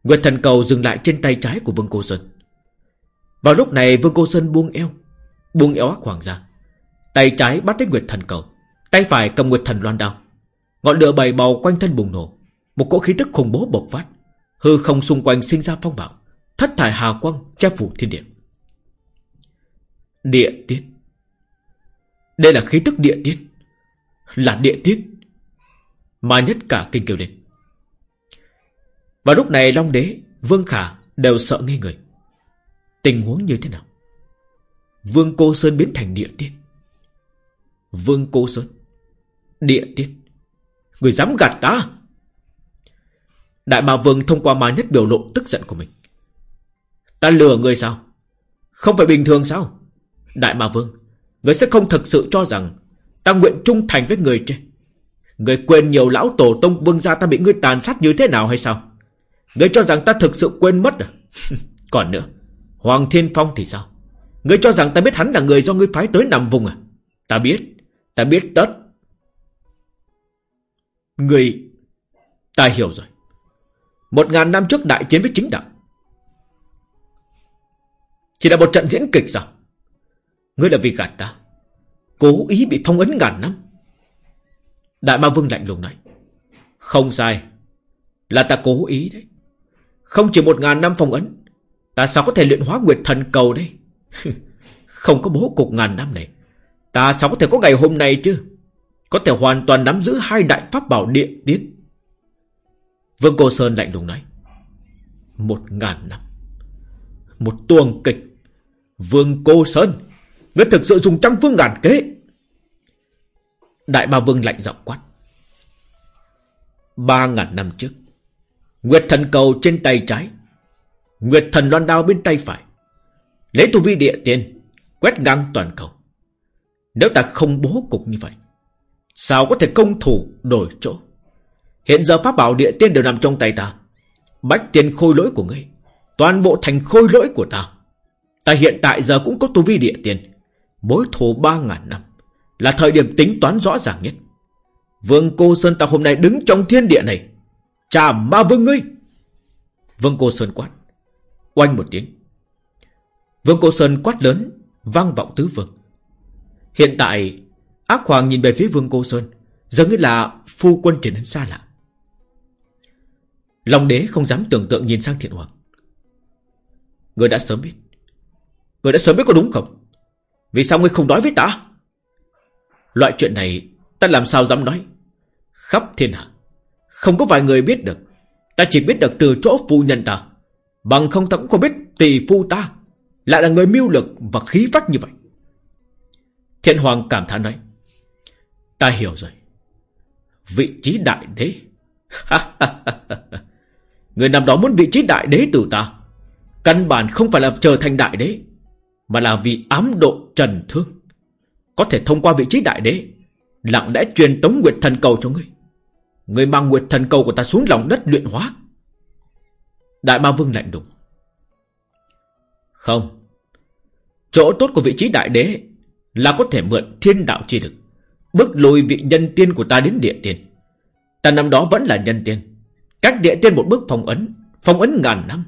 Nguyệt thần cầu dừng lại trên tay trái của Vương Cô Sơn. Vào lúc này Vương Cô Sơn buông eo, buông eo ác hoàng ra. Tay trái bắt lấy Nguyệt thần cầu, tay phải cầm Nguyệt thần loan đao. Ngọn lửa bầy màu quanh thân bùng nổ, một cỗ khí tức khủng bố bộc phát, hư không xung quanh sinh ra phong bạo, thất thải hà quang che phủ thiên địa. Địa tiên. Đây là khí tức địa tiên, là địa tiên. Mà nhất cả kinh kêu lên. Và lúc này Long Đế, Vương Khả đều sợ ngây người. Tình huống như thế nào? Vương Cô Sơn biến thành địa tiên. Vương Cô Sơn. Địa tiên. Người dám gạt ta. Đại Ma Vương thông qua ma nhất biểu lộ tức giận của mình. Ta lừa người sao? Không phải bình thường sao? Đại Ma Vương, người sẽ không thực sự cho rằng ta nguyện trung thành với người chứ Người quên nhiều lão tổ tông vương gia ta bị ngươi tàn sát như thế nào hay sao? người cho rằng ta thực sự quên mất à? Còn nữa, Hoàng Thiên Phong thì sao? người cho rằng ta biết hắn là người do ngươi phái tới nằm vùng à? Ta biết, ta biết tất người, Ta hiểu rồi. Một ngàn năm trước đại chiến với chính đạo. Chỉ là một trận diễn kịch sao? Ngươi là vì gạt ta. Cố ý bị phong ấn ngàn năm. Đại ma vương lạnh lùng nói. Không sai. Là ta cố ý đấy. Không chỉ một ngàn năm phong ấn, Ta sao có thể luyện hóa nguyệt thần cầu đây Không có bố cục ngàn năm này, Ta sao có thể có ngày hôm nay chứ có thể hoàn toàn nắm giữ hai đại pháp bảo địa tiến Vương Cô Sơn lạnh lùng nói, Một ngàn năm, Một tuồng kịch. Vương Cô Sơn, Ngươi thực sự dùng trăm phương ngàn kế. Đại ba Vương lạnh giọng quát, Ba ngàn năm trước, Nguyệt thần cầu trên tay trái, Nguyệt thần loan đao bên tay phải, Lấy tu vi địa tiên, Quét ngang toàn cầu. Nếu ta không bố cục như vậy Sao có thể công thủ đổi chỗ? Hiện giờ pháp bảo địa tiên đều nằm trong tay ta. Bách tiên khôi lỗi của ngươi. Toàn bộ thành khôi lỗi của ta. Ta hiện tại giờ cũng có tu vi địa tiên. Mối thù ba ngàn năm. Là thời điểm tính toán rõ ràng nhất. Vương Cô Sơn ta hôm nay đứng trong thiên địa này. Chà ma vương ngươi! Vương Cô Sơn quát. Oanh một tiếng. Vương Cô Sơn quát lớn, Vang vọng tứ vương. Hiện tại Ác Hoàng nhìn về phía Vương Cô Sơn, Giống như là phu quân trở nên xa lạ. Long đế không dám tưởng tượng nhìn sang thiện hoàng. Người đã sớm biết. Người đã sớm biết có đúng không? Vì sao ngươi không nói với ta? Loại chuyện này Ta làm sao dám nói? Khắp thiên hạ, Không có vài người biết được. Ta chỉ biết được từ chỗ phu nhân ta. Bằng không ta cũng không biết tỷ phu ta Lại là người mưu lực và khí phách như vậy. Thiện Hoàng cảm thán nói Ta hiểu rồi. Vị trí đại đế. Người nằm đó muốn vị trí đại đế từ ta. Căn bản không phải là trở thành đại đế, Mà là vì ám độ trần thương. Có thể thông qua vị trí đại đế, Lặng lẽ truyền tống Nguyệt Thần Cầu cho ngươi. Ngươi mang Nguyệt Thần Cầu của ta xuống lòng đất luyện hóa. Đại Ma Vương lạnh đùng Không. Chỗ tốt của vị trí đại đế Là có thể mượn thiên đạo chi lực bước lùi vị nhân tiên của ta đến địa tiên. Ta năm đó vẫn là nhân tiên. Cách địa tiên một bước phong ấn Phong ấn ngàn năm.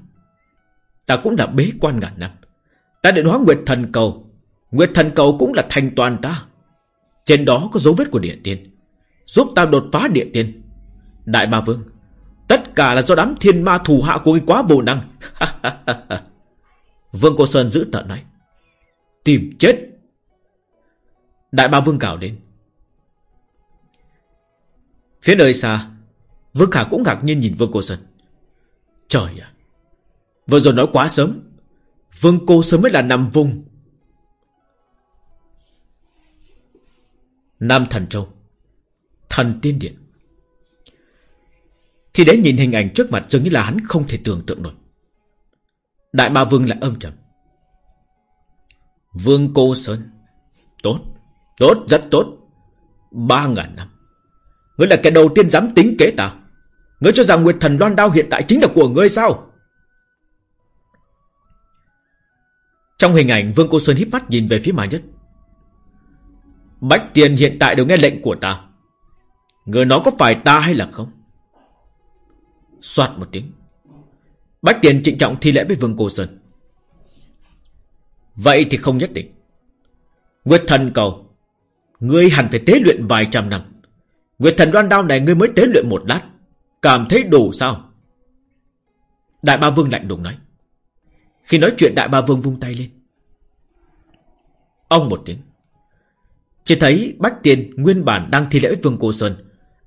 Ta cũng đã bế quan ngàn năm. Ta định hóa Nguyệt Thần Cầu. Nguyệt Thần Cầu cũng là thành toàn ta. Trên đó có dấu vết của địa tiên. Giúp ta đột phá địa tiên. Đại Ba Vương, Tất cả là do đám thiên ma thù hạ của ngươi quá vô năng. Vương Cô Sơn giữ tợn nói, Tìm chết. Đại Ba Vương cào đến Phía nơi xa, Vương Khả cũng ngạc nhiên nhìn Vương Cô Sơn. Trời ạ, Vừa rồi nói quá sớm, Vương Cô Sơn mới là nằm vùng Nam Thần Châu, Thần Tiên Điện. Thì đến nhìn hình ảnh trước mặt dường như là hắn không thể tưởng tượng nổi. Đại Ma Vương lại âm trầm. Vương Cô Sơn, Tốt Tốt, rất tốt. Ba ngàn năm. Ngươi là kẻ đầu tiên dám tính kế ta. Ngươi cho rằng Nguyệt Thần Loan Đao hiện tại chính là của ngươi sao? Trong hình ảnh, Vương Cô Sơn híp mắt nhìn về phía Mà Nhất. Bách Tiền hiện tại đều nghe lệnh của ta. Người nói có phải ta hay là không? Xoạt một tiếng. Bách Tiền trịnh trọng thi lễ với Vương Cô Sơn. Vậy thì không nhất định. Nguyệt thần cầu, Ngươi hẳn phải tế luyện vài trăm năm. Nguyệt thần Đoan đao này ngươi mới tế luyện một lát. Cảm thấy đủ sao? Đại ba vương lạnh đùng nói. Khi nói chuyện đại ba vương vung tay lên. Ông một tiếng. Chỉ thấy Bách Tiên nguyên bản đang thi lễ với Vương Cô Sơn,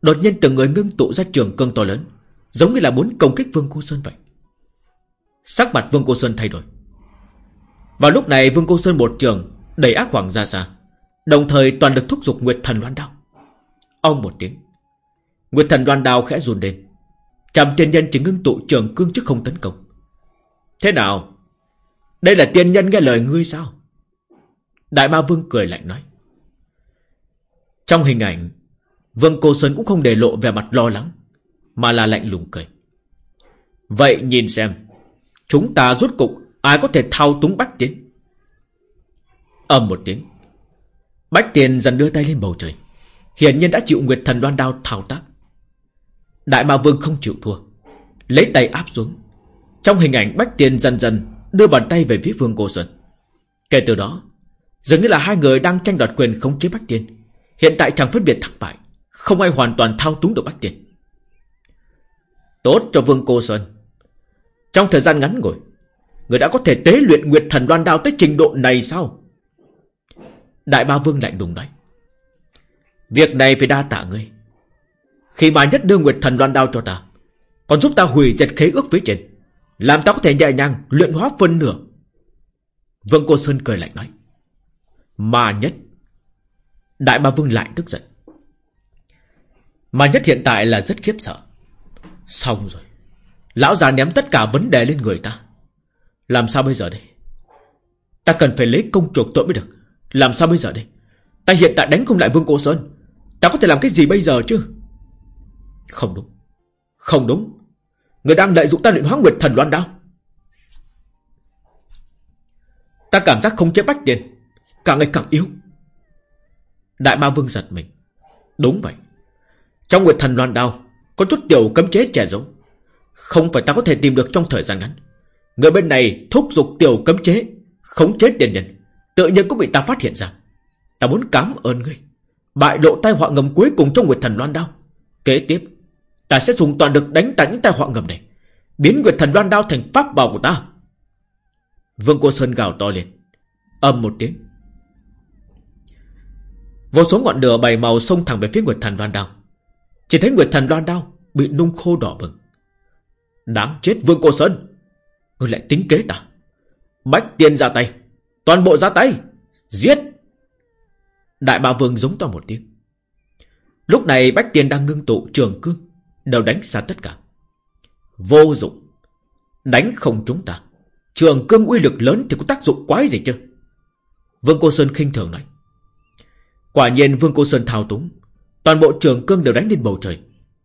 Đột nhiên từng người ngưng tụ ra trường cơn to lớn, Giống như là muốn công kích Vương Cô Sơn vậy. Sắc mặt Vương Cô Sơn thay đổi. Vào lúc này Vương Cô Sơn một trường Đẩy ác hoàng ra xa, Đồng thời toàn lực thúc giục Nguyệt Thần Loan Đao. Ông một tiếng. Nguyệt Thần đoan Đao khẽ run lên. Trầm tiên nhân chỉ ngưng tụ trường cương trước không tấn công. Thế nào? Đây là tiên nhân nghe lời ngươi sao? Đại Ma Vương cười lạnh nói. Trong hình ảnh, Vương Cô Sơn cũng không để lộ vẻ mặt lo lắng, Mà là lạnh lùng cười. Vậy nhìn xem, Chúng ta rút cục Ai có thể thao túng Bách Tiến Ầm một tiếng. Bách Tiền dần đưa tay lên bầu trời. Hiển nhiên đã chịu Nguyệt Thần Loan Đao thao tác. Đại Ma Vương không chịu thua. Lấy tay áp xuống. Trong hình ảnh Bách Tiền dần dần Đưa bàn tay về phía Vương Cô Sơn. Kể từ đó, Dường như là hai người đang tranh đoạt quyền khống chế Bách Tiền Hiện tại chẳng phân biệt thắng bại. Không ai hoàn toàn thao túng được Bách Tiền Tốt cho Vương Cô Sơn. Trong thời gian ngắn ngủi, Người đã có thể tế luyện Nguyệt Thần Loan Đao tới trình độ này sao? Đại Ba Vương lạnh đùng nói. Việc này phải đa tạ ngươi. Khi mà nhất đưa Nguyệt Thần Loan Đao cho ta, Còn giúp ta hủy diệt khế ước phía trên, Làm ta có thể nhẹ nhàng luyện hóa phân nửa. Vương Cô Sơn cười lạnh nói Mà nhất. Đại Ba Vương lại tức giận. Mà nhất hiện tại là rất khiếp sợ. Xong rồi. Lão già ném tất cả vấn đề lên người ta. Làm sao bây giờ đây? Ta cần phải lấy công chuộc tội mới được. Làm sao bây giờ đây? Ta hiện tại đánh không lại Vương Cô Sơn. Ta có thể làm cái gì bây giờ chứ? Không đúng. Không đúng. Người đang lợi dụng ta luyện hóa nguyệt thần loan đao. Ta cảm giác không chế bách tiền Càng ngày càng yếu. Đại ma vương giật mình. Đúng vậy. Trong nguyệt thần loan đao, Có chút tiểu cấm chế trẻ giấu Không phải ta có thể tìm được trong thời gian ngắn. Người bên này thúc giục tiểu cấm chế, Khống chế tiền nhân. Tự nhiên cũng bị ta phát hiện ra. Ta muốn cảm ơn ngươi Bại lộ tai họa ngầm cuối cùng trong Nguyệt Thần Loan Đao. Kế tiếp, Ta sẽ dùng toàn lực đánh tại những tai họa ngầm này, Biến Nguyệt Thần Loan Đao thành pháp bảo của ta. Vương Cô Sơn gào to lên, Âm một tiếng. Vô số ngọn lửa bảy màu xông thẳng về phía Nguyệt Thần Loan Đao. Chỉ thấy Nguyệt Thần Loan Đao Bị nung khô đỏ bừng. Đáng chết, Vương Cô Sơn! Ngươi lại tính kế ta. Bách tiên ra tay, Toàn bộ ra tay, Giết! Đại bạo vương giống to một tiếng. Lúc này Bách tiên đang ngưng tụ trường cương, Đều đánh xa tất cả. Vô dụng. Đánh không chúng ta. Trường cương uy lực lớn thì có tác dụng quái gì chứ? Vương Cô Sơn khinh thường nói. Quả nhiên Vương Cô Sơn thao túng. Toàn bộ trường cương đều đánh lên bầu trời.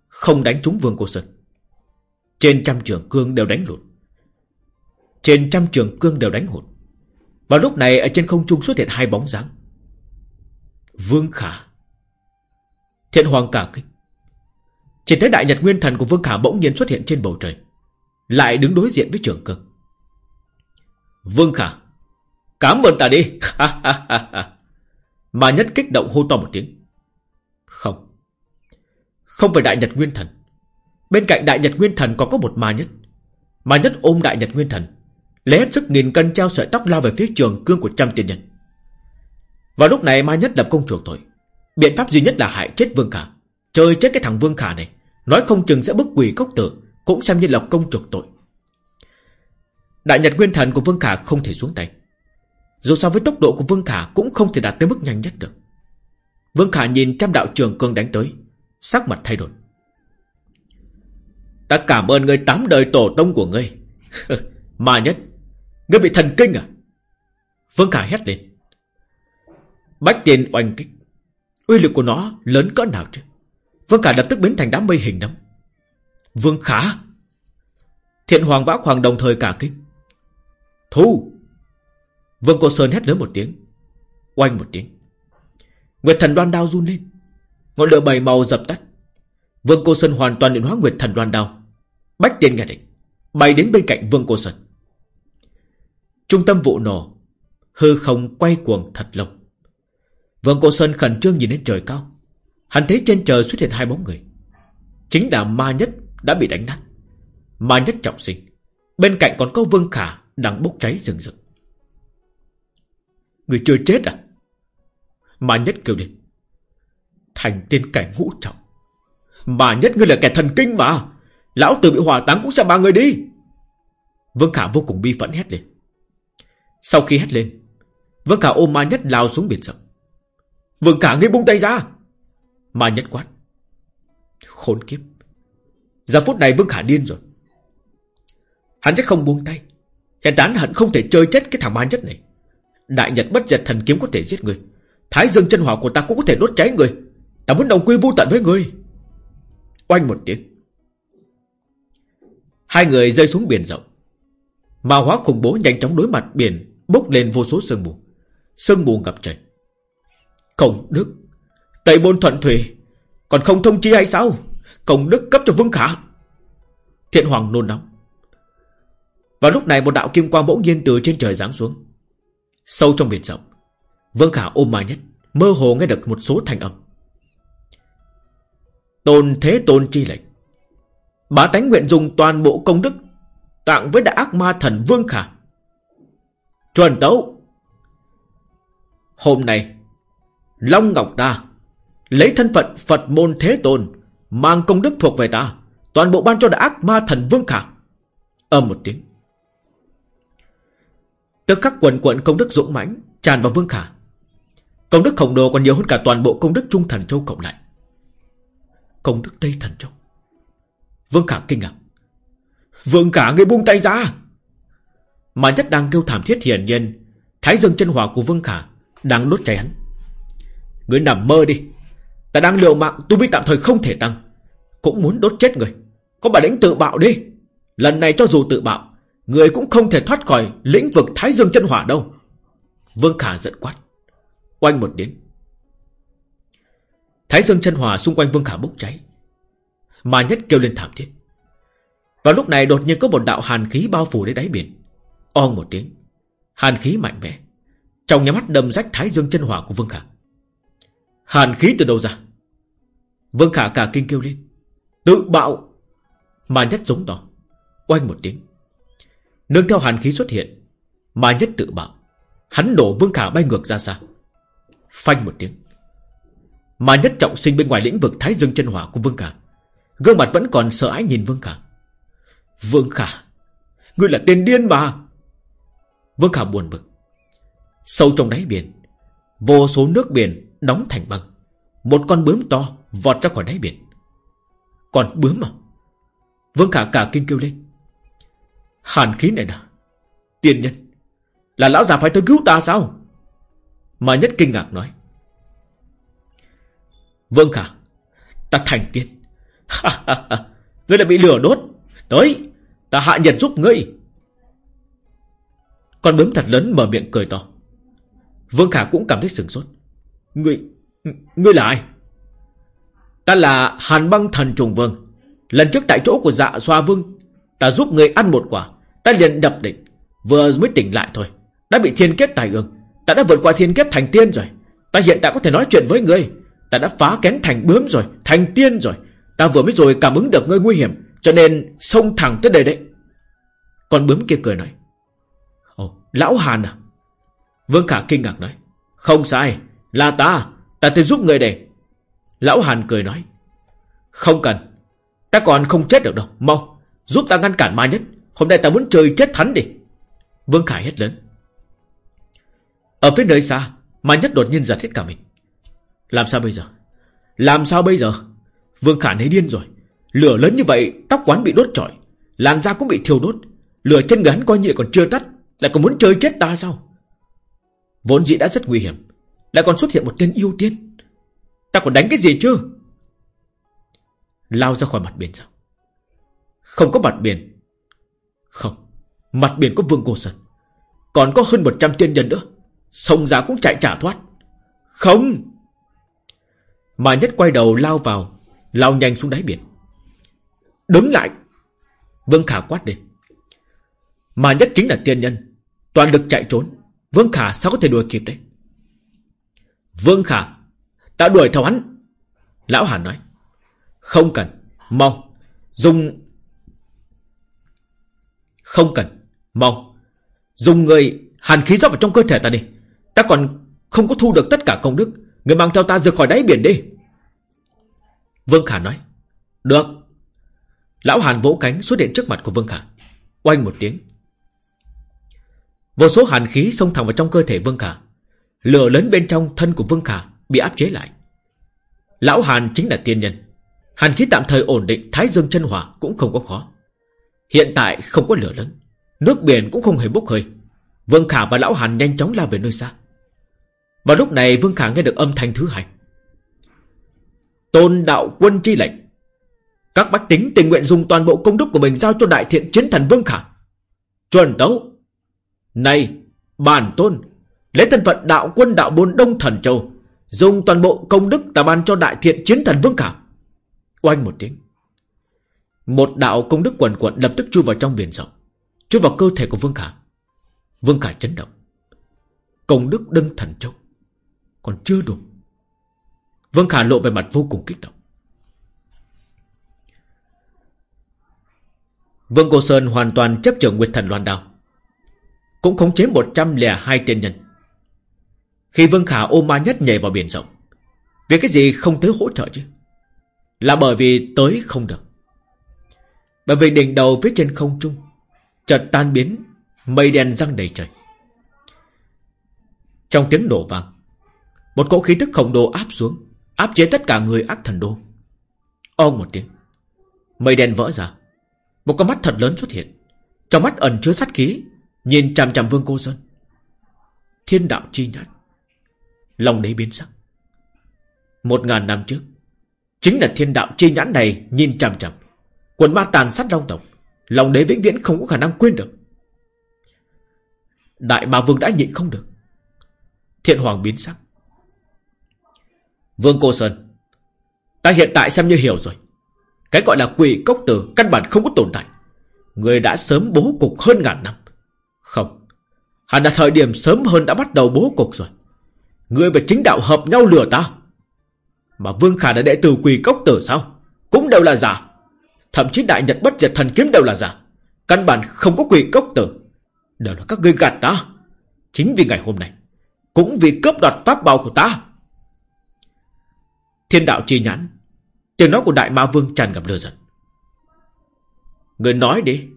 Không đánh trúng Vương Cô Sơn. Trên trăm trường cương đều đánh lụt. Trên trăm trường cương đều đánh hụt. Vào lúc này ở trên không trung xuất hiện hai bóng dáng. Vương Khả. Thiện Hoàng cả kinh. Chỉ thấy đại nhật nguyên thần của Vương Khả bỗng nhiên xuất hiện trên bầu trời, Lại đứng đối diện với trường cương Vương Khả Cảm ơn ta đi. Mà nhất kích động hô to một tiếng. Không. Không phải đại nhật nguyên thần. Bên cạnh đại nhật nguyên thần còn có một ma nhất. Ma nhất ôm đại nhật nguyên thần, Lấy hết sức nghìn cân treo sợi tóc lao về phía trường cương của trăm tiền nhân. Vào lúc này ma nhất lập công chuộc tội. Biện pháp duy nhất là hại chết Vương Khả. Chơi chết cái thằng Vương Khả này. Nói không chừng sẽ bức quỷ cốc tử, Cũng xem như là công chuộc tội. Đại nhật nguyên thần của Vương Khả không thể xuống tay. Dù sao với tốc độ của Vương Khả Cũng không thể đạt tới mức nhanh nhất được. Vương Khả nhìn trăm đạo trường cương đánh tới, Sắc mặt thay đổi. Ta cảm ơn người tám đời tổ tông của ngươi. Mà nhất, Ngươi bị thần kinh à? Vương Khả hét lên. Bách tiền oanh kích. Uy lực của nó lớn cỡ nào chứ? Vương Khả lập tức biến thành đám mây hình nấm. Vương Khả! Thiện Hoàng Võ Hoàng đồng thời cả kinh. Thu Vương Cô Sơn hét lớn một tiếng. Oanh một tiếng. Nguyệt thần đoan đao run lên. Ngọn lửa bảy màu dập tắt. Vương Cô Sơn hoàn toàn điện hóa Nguyệt thần đoan đao. Bách tiền nghe định Bay đến bên cạnh Vương Cô Sơn. Trung tâm vụ nổ. Hư không quay cuồng thật lộng Vương Cô Sơn khẩn trương nhìn lên trời cao. Hắn thấy trên trời xuất hiện hai bóng người. Chính là ma nhất đã bị đánh nát. Ma nhất trọng sinh. Bên cạnh còn có Vương Khả Đang bốc cháy rừng rực. Người chưa chết à? Ma nhất kêu lên. Thành tiên cảnh ngũ trọng. Ma nhất, ngươi là kẻ thần kinh mà. Lão tử bị hỏa táng cũng sẽ ba người đi. Vương Khả vô cùng bi phẫn hét lên. Sau khi hét lên, Vương Khả ôm Ma Nhất lao xuống biển rộng. Vương Khả ngươi buông tay ra. Mà Nhất quát. Khốn kiếp. Giờ phút này Vương Khả điên rồi. Hắn sẽ không buông tay. Hiện tán hận không thể chơi chết cái thằng Ma Nhất này. Đại Nhật bất diệt thần kiếm có thể giết người. Thái dương chân hỏa của ta cũng có thể đốt cháy người. Ta muốn đồng quy vô tận với người. Oanh một tiếng. Hai người rơi xuống biển rộng. Ma hóa khủng bố nhanh chóng đối mặt biển, Bốc lên vô số sương mù. Sương mù ngập trời. Công đức. Tây môn thuận thủy Còn không thông chi hay sao? Công đức cấp cho Vương Khả. Thiện Hoàng nôn nóng. Vào lúc này một đạo kim quang bỗng nhiên từ trên trời giáng xuống. Sâu trong biển rộng Vương Khả ôm mai nhất Mơ hồ nghe được một số thanh âm. Tôn thế tôn chi lệnh. Bá tánh nguyện dùng toàn bộ công đức Tặng với đại ác ma thần Vương Khả. Chuẩn tấu. Hôm nay, Long Ngọc ta lấy thân phận Phật môn Thế Tôn, mang công đức thuộc về ta, toàn bộ ban cho đại ác ma thần Vương Khả. Âm một tiếng. Tức khắc quần quận công đức dũng mãnh tràn vào Vương Khả. Công đức khổng đồ còn nhiều hơn cả toàn bộ công đức Trung Thần Châu cộng lại. Công đức Tây Thần Châu. Vương Khả kinh ngạc. Vương Khả người buông tay ra. Mà nhất đang kêu thảm thiết hiển nhiên Thái dương chân hỏa của Vương Khả Đang đốt cháy hắn Người nằm mơ đi. Ta đang liều mạng, tu vi tạm thời không thể tăng. Cũng muốn đốt chết người. Có bản lĩnh tự bạo đi. Lần này cho dù tự bạo, Người cũng không thể thoát khỏi lĩnh vực Thái Dương chân hỏa đâu. Vương Khả giận quát. Oanh một tiếng. Thái Dương chân hỏa xung quanh Vương Khả bốc cháy. Mà nhất kêu lên thảm thiết. Vào lúc này đột nhiên có một đạo hàn khí bao phủ đến đáy biển. Ong một tiếng. Hàn khí mạnh mẽ. Trong nhà mắt đâm rách Thái Dương chân hỏa của Vương Khả. Hàn khí từ đâu ra? Vương Khả cả kinh kêu lên. Tự bạo. Mà nhất giống to. Oanh một tiếng. Nương theo hàn khí xuất hiện, Mà nhất tự bạo. Hắn nổ Vương Khả bay ngược ra xa. Phanh một tiếng. Mà nhất trọng sinh bên ngoài lĩnh vực Thái Dương chân hỏa của Vương Khả. Gương mặt vẫn còn sợ ái nhìn Vương Khả. Vương Khả, Ngươi là tên điên mà. Vương Khả buồn bực. Sâu trong đáy biển, Vô số nước biển đóng thành băng. Một con bướm to vọt ra khỏi đáy biển. Còn bướm à? Vương Khả cả kinh kêu lên. Hàn khí này nè Tiên nhân. Là lão già phải tới cứu ta sao? Mà nhất kinh ngạc nói. Vương Khả, Ta thành tiên. Ngươi đã bị lửa đốt. Tới, Ta hạ nhiệt giúp ngươi. Con bướm thật lớn mở miệng cười to. Vương Khả cũng cảm thấy sừng sốt. Ngươi Ngươi là ai? Ta là Hàn băng thần trùng vương. Lần trước tại chỗ của dạ xoa vương Ta giúp người ăn một quả. Ta liền đập định Vừa mới tỉnh lại thôi. Đã bị thiên kiếp tài ương Ta đã vượt qua thiên kiếp thành tiên rồi. Ta hiện tại có thể nói chuyện với ngươi. Ta đã phá kén thành bướm rồi Thành tiên rồi. Ta vừa mới rồi cảm ứng được ngươi nguy hiểm Cho nên xông thẳng tới đây đấy. Con bướm kia cười nói Ồ, lão Hàn à? Vương Khả kinh ngạc nói Không sai, là ta Ta tới giúp người đây Lão Hàn cười nói, Không cần, Ta còn không chết được đâu, Mau, Giúp ta ngăn cản ma nhất, Hôm nay ta muốn chơi chết thánh đi. Vương Khải hét lớn. Ở phía nơi xa, Ma nhất đột nhiên giật hết cả mình. Làm sao bây giờ? Làm sao bây giờ? Vương Khải thấy điên rồi. Lửa lớn như vậy, Tóc quán bị đốt trọi, Làn da cũng bị thiêu đốt, Lửa chân người hắn coi như còn chưa tắt, Lại còn muốn chơi chết ta sao? Vốn dĩ đã rất nguy hiểm lại còn xuất hiện một tên yêu tiên. Ta còn đánh cái gì chứ? Lao ra khỏi mặt biển sao? Không có mặt biển. Không. Mặt biển có vương cô sơn. Còn có hơn 100 tiên nhân nữa. Sông giá cũng chạy trả thoát. Không. Mà nhất quay đầu lao vào, Lao nhanh xuống đáy biển. Đứng lại. Vương Khả quát đi Mà nhất chính là tiên nhân. Toàn lực chạy trốn. Vương Khả sao có thể đuổi kịp đấy? Vương Khả, Ta đuổi theo hắn. Lão Hàn nói, Không cần, Mau, Dùng, Không cần, Mau, Dùng người hàn khí rót vào trong cơ thể ta đi. Ta còn không có thu được tất cả công đức, Người mang theo ta rời khỏi đáy biển đi. Vương Khả nói, Được. Lão Hàn vỗ cánh xuất hiện trước mặt của Vương Khả. Oanh một tiếng. Vô số hàn khí xông thẳng vào trong cơ thể Vương Khả. Lửa lớn bên trong thân của Vương Khả Bị áp chế lại. Lão Hàn chính là tiên nhân. Hàn khí tạm thời ổn định, Thái dương chân hỏa cũng không có khó. Hiện tại không có lửa lớn, Nước biển cũng không hề bốc hơi. Vương Khả và Lão Hàn nhanh chóng lao về nơi xa. Và lúc này, Vương Khả nghe được âm thanh thứ hai. Tôn đạo quân chi lệnh. Các bách tính tình nguyện dùng toàn bộ công đức của mình Giao cho đại thiện chiến thần Vương Khả. Chuẩn đấu. Này, bản tôn Lấy thân phận đạo quân đạo bôn Đông Thần Châu, Dùng toàn bộ công đức ta ban cho đại thiện chiến thần Vương Khả Oanh một tiếng, Một đạo công đức quần quận lập tức chui vào trong biển rộng, Chui vào cơ thể của Vương Khả. Vương Khả chấn động. Công đức đâm thần châu Còn chưa đủ. Vương Khả lộ về mặt vô cùng kích động. Vương Cô Sơn hoàn toàn chấp trưởng Nguyệt Thần Loan Đao, Cũng khống chế 102 tiên nhân. Khi Vương Khả ôm ma nhất nhảy vào biển rộng. Vì cái gì không tới hỗ trợ chứ? Là bởi vì tới không được. Bởi vì đỉnh đầu phía trên không trung, chợt tan biến, Mây đen răng đầy trời. Trong tiếng nổ vang, Một cỗ khí tức khổng đồ áp xuống, Áp chế tất cả người ác thần đô. Ông một tiếng, Mây đen vỡ ra. Một con mắt thật lớn xuất hiện. Trong mắt ẩn chứa sát khí, Nhìn chằm chằm vương cô sơn. Thiên đạo chi nhãn. Lòng đấy biến sắc. Một ngàn năm trước, Chính là thiên đạo chi nhãn này nhìn chằm chằm. Quần ma tàn sát long tộc, Lòng đế vĩnh viễn không có khả năng quên được. Đại ma vương đã nhịn không được. Thiện hoàng biến sắc. Vương Cô Sơn, Ta hiện tại xem như hiểu rồi. Cái gọi là quỷ cốc tử Căn bản không có tồn tại. Người đã sớm bố cục hơn ngàn năm. Không, Hẳn là thời điểm sớm hơn đã bắt đầu bố cục rồi. Người và chính đạo hợp nhau lừa ta. Mà Vương Khả đã đệ tử quỳ cốc tử sao? Cũng đều là giả. Thậm chí đại nhật bất diệt thần kiếm đều là giả. Căn bản không có quỳ cốc tử. Đều là các ngươi gạt ta. Chính vì ngày hôm nay, Cũng vì cướp đoạt pháp bảo của ta. Thiên đạo chi nhãn, Tiếng nói của đại ma vương tràn ngập lừa giận. Người nói đi.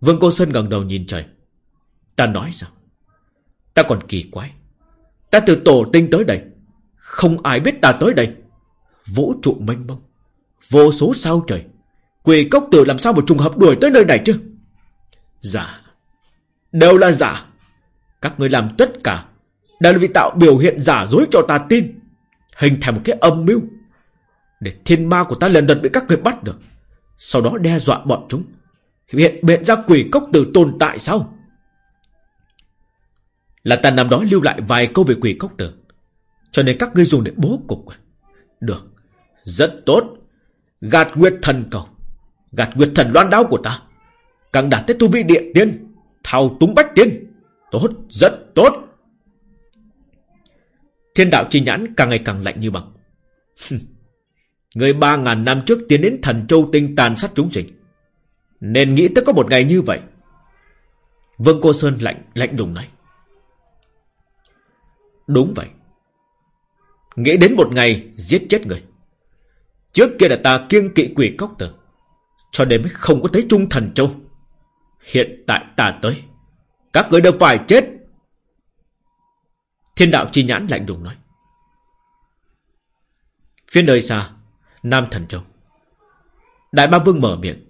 Vương Cô Sơn gần đầu nhìn trời. Ta nói sao? Ta còn kỳ quái. Ta từ tổ tinh tới đây. Không ai biết ta tới đây. Vũ trụ mênh mông. Vô số sao trời. Quỷ cốc tử làm sao một trùng hợp đuổi tới nơi này chứ? Giả Đều là giả. Các người làm tất cả Đều là vì tạo biểu hiện giả dối cho ta tin. Hình thành một cái âm mưu Để thiên ma của ta lần lượt bị các người bắt được. Sau đó đe dọa bọn chúng. Hiện biện ra quỷ cốc tử tồn tại sao? Là ta nằm đó lưu lại vài câu về quỷ cốc tử. Cho nên các ngươi dùng để bố cục. Được. Rất tốt. Gạt nguyệt thần cầu. Gạt nguyệt thần loan đáo của ta. Càng đạt tới tu vi địa tiên Thao túng bách tiên. Tốt, rất tốt. Thiên đạo chi nhãn càng ngày càng lạnh như bằng Người ba ngàn năm trước tiến đến thần châu tinh tàn sát chúng sinh. Nên nghĩ tới có một ngày như vậy. Vương Cô Sơn lạnh lạnh đùng nói Đúng vậy. Nghĩ đến một ngày giết chết người. Trước kia là ta kiêng kỵ quỷ cốc tử, Cho đến mới không có thấy trung thần châu. Hiện tại ta tới. Các người đều phải chết. Thiên đạo chi nhãn lạnh đùng nói. Phía nơi xa, Nam thần châu. Đại ba vương mở miệng,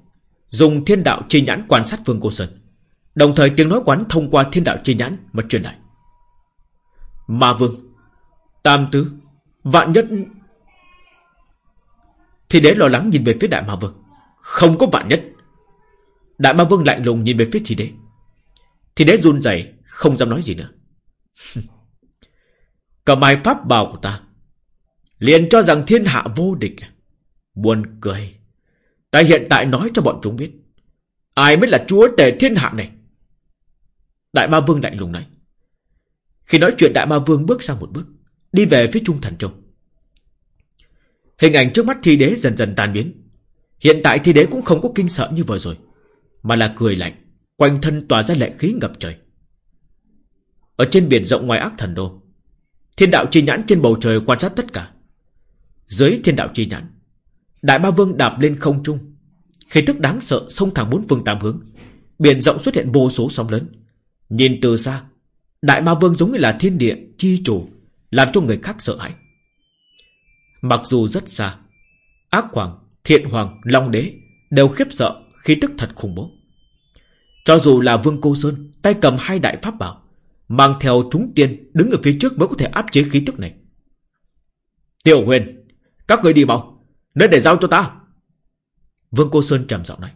Dùng thiên đạo chi nhãn quan sát vương cô sơn. Đồng thời tiếng nói quán thông qua thiên đạo chi nhãn Mà truyền lại. Ma vương, Tam tứ, Vạn nhất. Thì đế lo lắng nhìn về phía đại ma vương, Không có vạn nhất. Đại ma vương lạnh lùng nhìn về phía thì đế. Thì đế run rẩy, Không dám nói gì nữa. Cả mai pháp bào của ta, Liền cho rằng thiên hạ vô địch. Buồn cười. Ta hiện tại nói cho bọn chúng biết, Ai mới là chúa tể thiên hạ này? Đại ma vương lạnh lùng nói. Khi nói chuyện đại ma vương bước sang một bước, Đi về phía trung thần trung Hình ảnh trước mắt thi đế dần dần tan biến. Hiện tại thi đế cũng không có kinh sợ như vừa rồi, Mà là cười lạnh, Quanh thân tỏa ra lệ khí ngập trời. Ở trên biển rộng ngoài ác thần đô, Thiên đạo chi nhãn trên bầu trời quan sát tất cả. Dưới thiên đạo chi nhãn, Đại ma vương đạp lên không trung. Khí tức đáng sợ xông thẳng bốn phương tám hướng, Biển rộng xuất hiện vô số sóng lớn. Nhìn từ xa Đại ma vương giống như là thiên địa chi chủ Làm cho người khác sợ hãi. Mặc dù rất xa Ác hoàng, thiện hoàng, long đế Đều khiếp sợ khí tức thật khủng bố. Cho dù là vương cô sơn Tay cầm hai đại pháp bảo Mang theo chúng tiên đứng ở phía trước mới có thể áp chế khí tức này. Tiểu huyền Các người đi mau Nơi để giao cho ta. Vương Cô Sơn trầm giọng nói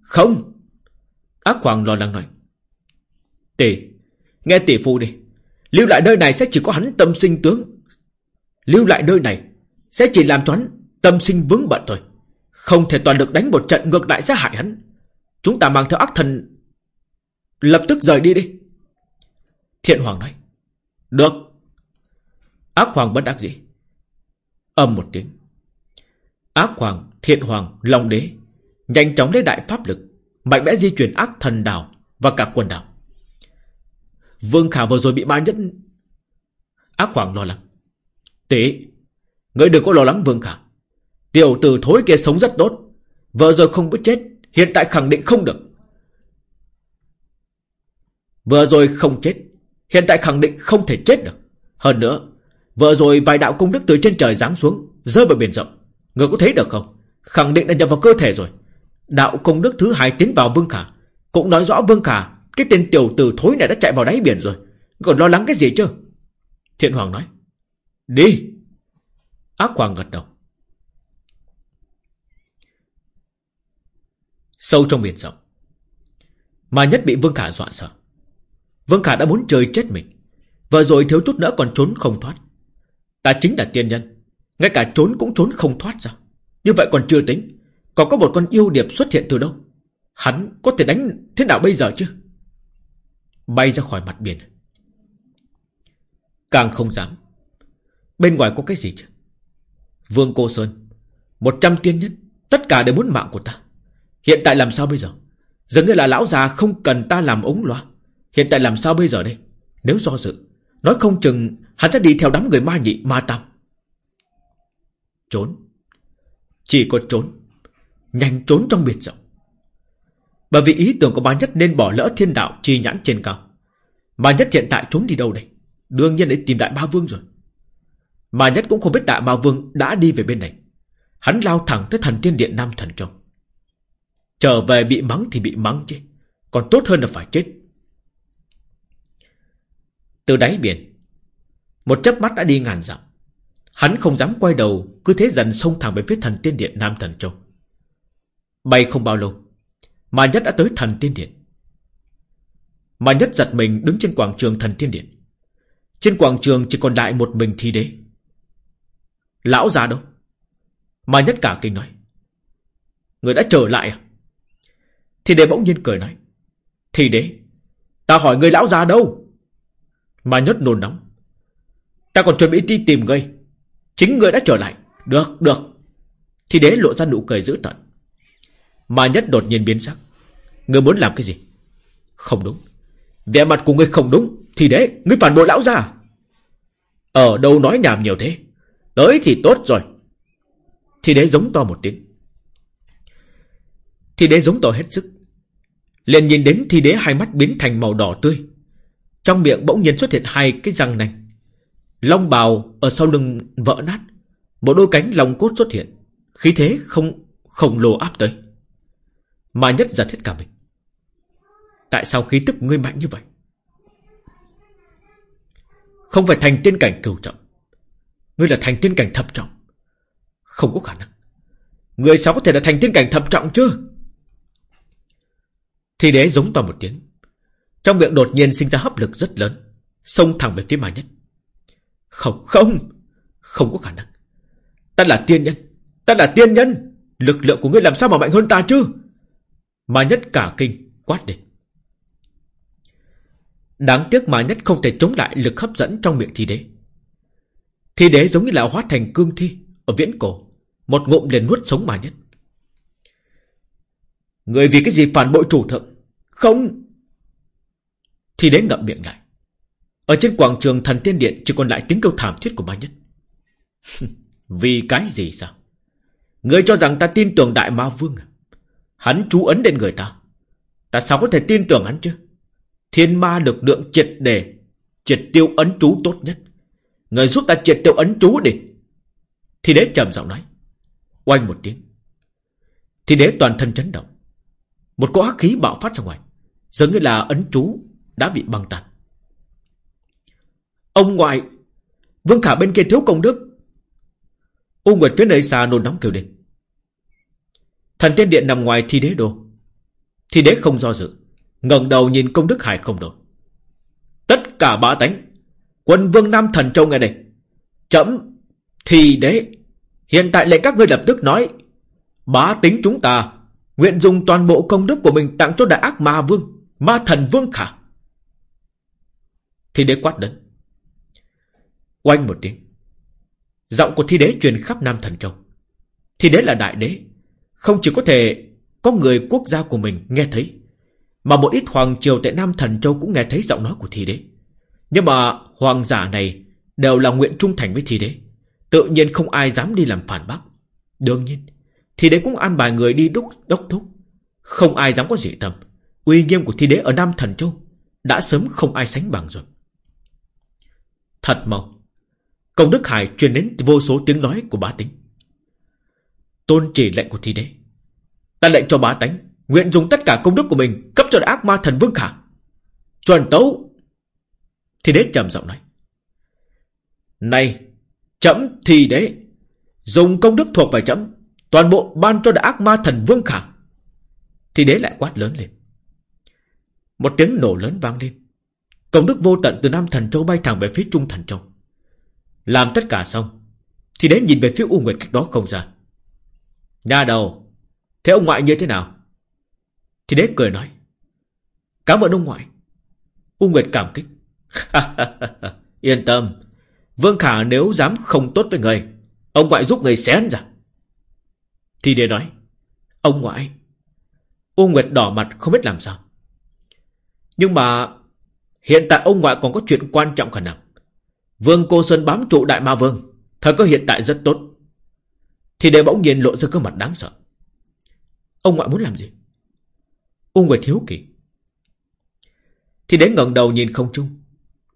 Không. Ác Hoàng lo lắng nói Tỷ Nghe tỷ phu đi. Lưu lại nơi này sẽ chỉ có hắn tâm sinh tướng. Lưu lại nơi này Sẽ chỉ làm cho hắn tâm sinh vướng bận thôi. Không thể toàn được đánh một trận ngược lại sẽ hại hắn. Chúng ta mang theo ác thần Lập tức rời đi đi. Thiện Hoàng nói. Được. Ác Hoàng bất đắc dĩ. Âm một tiếng. Ác Hoàng, Thiện Hoàng, Long Đế Nhanh chóng lấy đại pháp lực Mạnh mẽ di chuyển ác thần đảo Và cả quần đảo. Vương Khả vừa rồi bị ma nhất. Ác Hoàng lo lắng. Tỷ Ngươi đừng có lo lắng, Vương Khả. Tiểu tử thối kia sống rất tốt. Vợ rồi không biết chết, Hiện tại khẳng định không được. Vừa rồi không chết, Hiện tại khẳng định không thể chết được. Hơn nữa Vừa rồi vài đạo công đức từ trên trời giáng xuống, Rơi vào biển rộng. Người có thấy được không? Khẳng định đã nhập vào cơ thể rồi. Đạo công đức thứ hai tiến vào Vương Khả. Cũng nói rõ Vương Khả cái tên tiểu tử thối này đã chạy vào đáy biển rồi. Còn lo lắng cái gì chứ? Thiện Hoàng nói. Đi. Ác Hoàng gật đầu. Sâu trong biển rộng Mà nhất bị Vương Khả dọa sợ. Vương Khả đã muốn chơi chết mình. Vừa rồi thiếu chút nữa còn trốn không thoát. Ta chính là tiên nhân. Ngay cả trốn cũng trốn không thoát ra. Như vậy còn chưa tính. Còn có một con yêu điệp xuất hiện từ đâu? Hắn có thể đánh thế nào bây giờ chứ? Bay ra khỏi mặt biển. Càng không dám. Bên ngoài có cái gì chứ? Vương Cô Sơn, Một trăm tiên nhân, Tất cả đều muốn mạng của ta. Hiện tại làm sao bây giờ? Dường như là lão già không cần ta làm ống loa. Hiện tại làm sao bây giờ đây? Nếu do dự, Nói không chừng hắn sẽ đi theo đám người ma nhị, ma tam. Trốn. Chỉ có trốn. Nhanh trốn trong biển rộng. Bởi vì ý tưởng của bà nhất nên bỏ lỡ thiên đạo chi nhãn trên cao. Bà nhất hiện tại trốn đi đâu đây? Đương nhiên để tìm đại ma vương rồi. Bà nhất cũng không biết đại ma vương đã đi về bên này. Hắn lao thẳng tới thần tiên điện Nam Thần Châu. Trở về bị mắng thì bị mắng chứ. Còn tốt hơn là phải chết. Từ đáy biển, Một chớp mắt đã đi ngàn dặm. Hắn không dám quay đầu, Cứ thế dần xông thẳng về phía thần tiên điện Nam Thần Châu. Bay không bao lâu mà nhất đã tới thần tiên điện. Mà nhất giật mình đứng trên quảng trường thần tiên điện. Trên quảng trường chỉ còn đại một mình thi đế. Lão già đâu? Mà nhất cả kinh nói. Người đã trở lại à? Thi đế bỗng nhiên cười nói. Thi đế, Ta hỏi người lão già đâu? Mà nhất nôn nóng. Ta còn chuẩn bị đi tìm ngươi. Chính người đã trở lại. Được được. Thì đế lộ ra nụ cười dữ tận mà nhất đột nhiên biến sắc. Ngươi muốn làm cái gì? Không đúng. Vẻ mặt của ngươi không đúng. Thì đế ngươi phản bội lão già Ở đâu nói nhảm nhiều thế? Tới thì tốt rồi. Thì đế giống to một tiếng. Thì đế giống to hết sức. Liền nhìn đến thì đế hai mắt biến thành màu đỏ tươi. Trong miệng bỗng nhiên xuất hiện hai cái răng nanh. Long bào ở sau lưng vỡ nát. Một đôi cánh lòng cốt xuất hiện. Khí thế không khổng lồ áp tới. Mà nhất giật hết cả mình. Tại sao khí tức ngươi mạnh như vậy? Không phải thành tiên cảnh cửu trọng. Ngươi là thành tiên cảnh thập trọng. Không có khả năng. Ngươi sao có thể là thành tiên cảnh thập trọng chứ? Thì đế giống to một tiếng. Trong miệng đột nhiên sinh ra hấp lực rất lớn, Xông thẳng về phía mà nhất. Không không Không có khả năng. Ta là tiên nhân, Ta là tiên nhân. Lực lượng của ngươi làm sao mà mạnh hơn ta chứ? Mà nhất cả kinh, quát đi Đáng tiếc mà nhất không thể chống lại lực hấp dẫn trong miệng thi đế. Thi đế giống như là hóa thành cương thi Ở viễn cổ, Một ngụm liền nuốt sống mà nhất. Người vì cái gì phản bội chủ thượng? Không! Thi đế ngậm miệng lại. Ở trên quảng trường thần tiên điện Chỉ còn lại tiếng kêu thảm thiết của ma nhất. Vì cái gì sao? Người cho rằng ta tin tưởng đại ma vương à? Hắn chú ấn đến người ta. Ta sao có thể tin tưởng hắn chứ? Thiên ma lực lượng triệt đề Triệt tiêu ấn chú tốt nhất. Người giúp ta triệt tiêu ấn chú đi. Thì đế trầm giọng nói. Oanh một tiếng. Thì đế toàn thân chấn động. Một cỗ hắc khí bạo phát ra ngoài, Giống như là ấn chú Đã bị băng tan. Ông ngoại, Vương Khả bên kia thiếu công đức. U Nguyệt phía nơi xa nôn nóng kêu lên. Thần tiên điện nằm ngoài thi đế đồ Thi đế không do dự, ngẩng đầu nhìn công đức hải không đổi Tất cả bá tánh, Quân vương Nam Thần Châu nghe đây. Chấm, thi đế. Hiện tại lệnh các ngươi lập tức nói, Bá tính chúng ta Nguyện dùng toàn bộ công đức của mình tặng cho đại ác ma vương, Ma thần vương khả. Thi đế quát đến Oanh một tiếng. Giọng của thi đế truyền khắp Nam Thần Châu. Thi đế là đại đế. Không chỉ có thể Có người quốc gia của mình nghe thấy, Mà một ít hoàng triều tại Nam Thần Châu Cũng nghe thấy giọng nói của thi đế. Nhưng mà hoàng giả này Đều là nguyện trung thành với thi đế, Tự nhiên không ai dám đi làm phản bác. Đương nhiên, Thi đế cũng an bài người đi đúc đốc thúc. Không ai dám có dị tâm. Uy nghiêm của thi đế ở Nam Thần Châu Đã sớm không ai sánh bằng rồi. Thật mong. Công Đức Hải truyền đến vô số tiếng nói của bá tính. Tôn chỉ lệnh của thi đế. Ta lệnh cho bá tánh, Nguyện dùng tất cả công đức của mình Cấp cho ác ma thần vương khả. Chuẩn tấu. Thi đế trầm giọng nói. Này, Chấm thi đế, Dùng công đức thuộc về chấm, Toàn bộ ban cho đại ác ma thần vương khả. Thi đế lại quát lớn lên. Một tiếng nổ lớn vang lên. Công đức vô tận từ Nam Thần Châu bay thẳng về phía Trung Thần Châu. Làm tất cả xong Thì đế nhìn về phía U Nguyệt cách đó không ra Nhà đầu, Thế ông ngoại như thế nào? Thì đế cười nói, Cảm ơn ông ngoại. U Nguyệt cảm kích. Yên tâm, Vương Khả nếu dám không tốt với người, Ông ngoại giúp người xé ra. Thì đế nói, Ông ngoại, U Nguyệt đỏ mặt không biết làm sao. Nhưng mà Hiện tại ông ngoại còn có chuyện quan trọng khả năng. Vương Cô Sơn bám trụ Đại Ma Vương, Thời có hiện tại rất tốt. Thì để bỗng nhiên lộ ra cơ mặt đáng sợ. Ông ngoại muốn làm gì? U Nguyệt hiếu kỳ Thì đến ngẩng đầu nhìn không trung,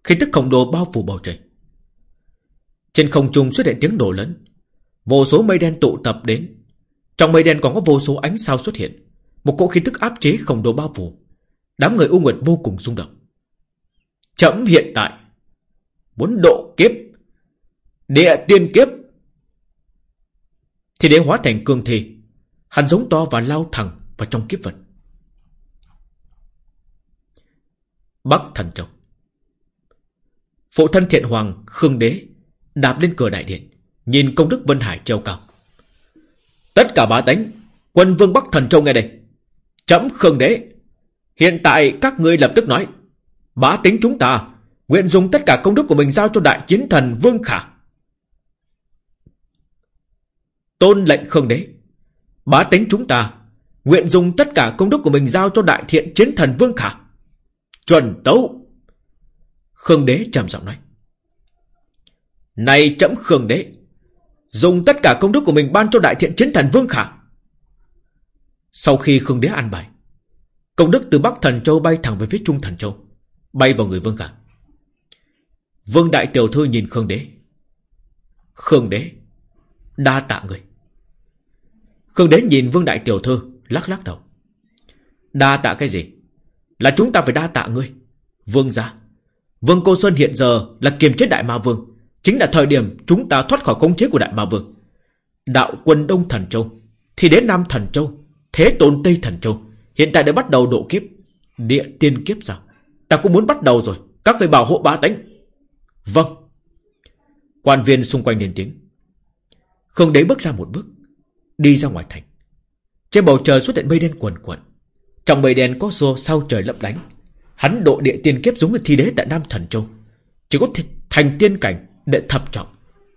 Khi tức khổng đồ bao phủ bầu trời. Trên không trung xuất hiện tiếng nổ lớn. Vô số mây đen tụ tập đến. Trong mây đen còn có vô số ánh sao xuất hiện. Một cỗ khí tức áp chế khổng đồ bao phủ. Đám người U Nguyệt vô cùng rung động. Chấm hiện tại. Muốn độ kiếp. Địa tiên kiếp. Thì để hóa thành cương thi Hắn giống to và lao thẳng vào trong kiếp vật. Bắc Thần Châu. Phụ thân thiện hoàng Khương Đế Đạp lên cửa đại điện, Nhìn công đức Vân Hải treo cao. Tất cả bá tánh, Quân vương Bắc Thần Châu nghe đây. Chấm Khương Đế, Hiện tại các ngươi lập tức nói, Bá tính chúng ta Nguyện dùng tất cả công đức của mình giao cho đại chiến thần Vương Khả. Tôn lệnh Khương Đế. Bá tính chúng ta, Nguyện dùng tất cả công đức của mình giao cho đại thiện chiến thần Vương Khả. Chuẩn tấu. Khương Đế trầm giọng nói. Này chấm Khương Đế, Dùng tất cả công đức của mình ban cho đại thiện chiến thần Vương Khả. Sau khi Khương Đế an bài, Công đức từ Bắc Thần Châu bay thẳng về phía Trung Thần Châu, Bay vào người Vương Khả. Vương Đại Tiểu Thư nhìn Khương Đế. Khương Đế Đa tạ người. Khương Đế nhìn Vương Đại Tiểu Thư, Lắc lắc đầu. Đa tạ cái gì? Là chúng ta phải đa tạ ngươi. Vương gia. Vương Cô Sơn hiện giờ là kiềm chết Đại Ma Vương. Chính là thời điểm chúng ta thoát khỏi khống chế của Đại Ma Vương. Đạo quân Đông Thần Châu, Thì đến Nam Thần Châu, Thế tôn Tây Thần Châu, Hiện tại đã bắt đầu độ kiếp. Địa tiên kiếp sao? Ta cũng muốn bắt đầu rồi. Các người bảo hộ bá tánh. Vâng. Quan viên xung quanh lên tiếng. Khương đế bước ra một bước. Đi ra ngoài thành. Trên bầu trời xuất hiện mây đen quần quần Trong mây đen có xô sao trời lấp lánh. Hắn độ địa tiên kiếp giống như thi đế tại Nam Thần Châu. Chỉ có thành tiên cảnh Đệ thập trọng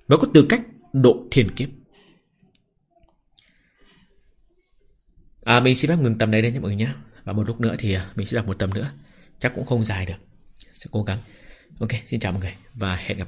Mới có tư cách độ thiên kiếp. À mình xin phép ngừng tầm này đây nhé mọi người nhé. Và một lúc nữa thì à, mình sẽ đọc một tầm nữa. Chắc cũng không dài được. Sẽ cố gắng. Ok, xin chào mọi người Và hẹn gặp lại.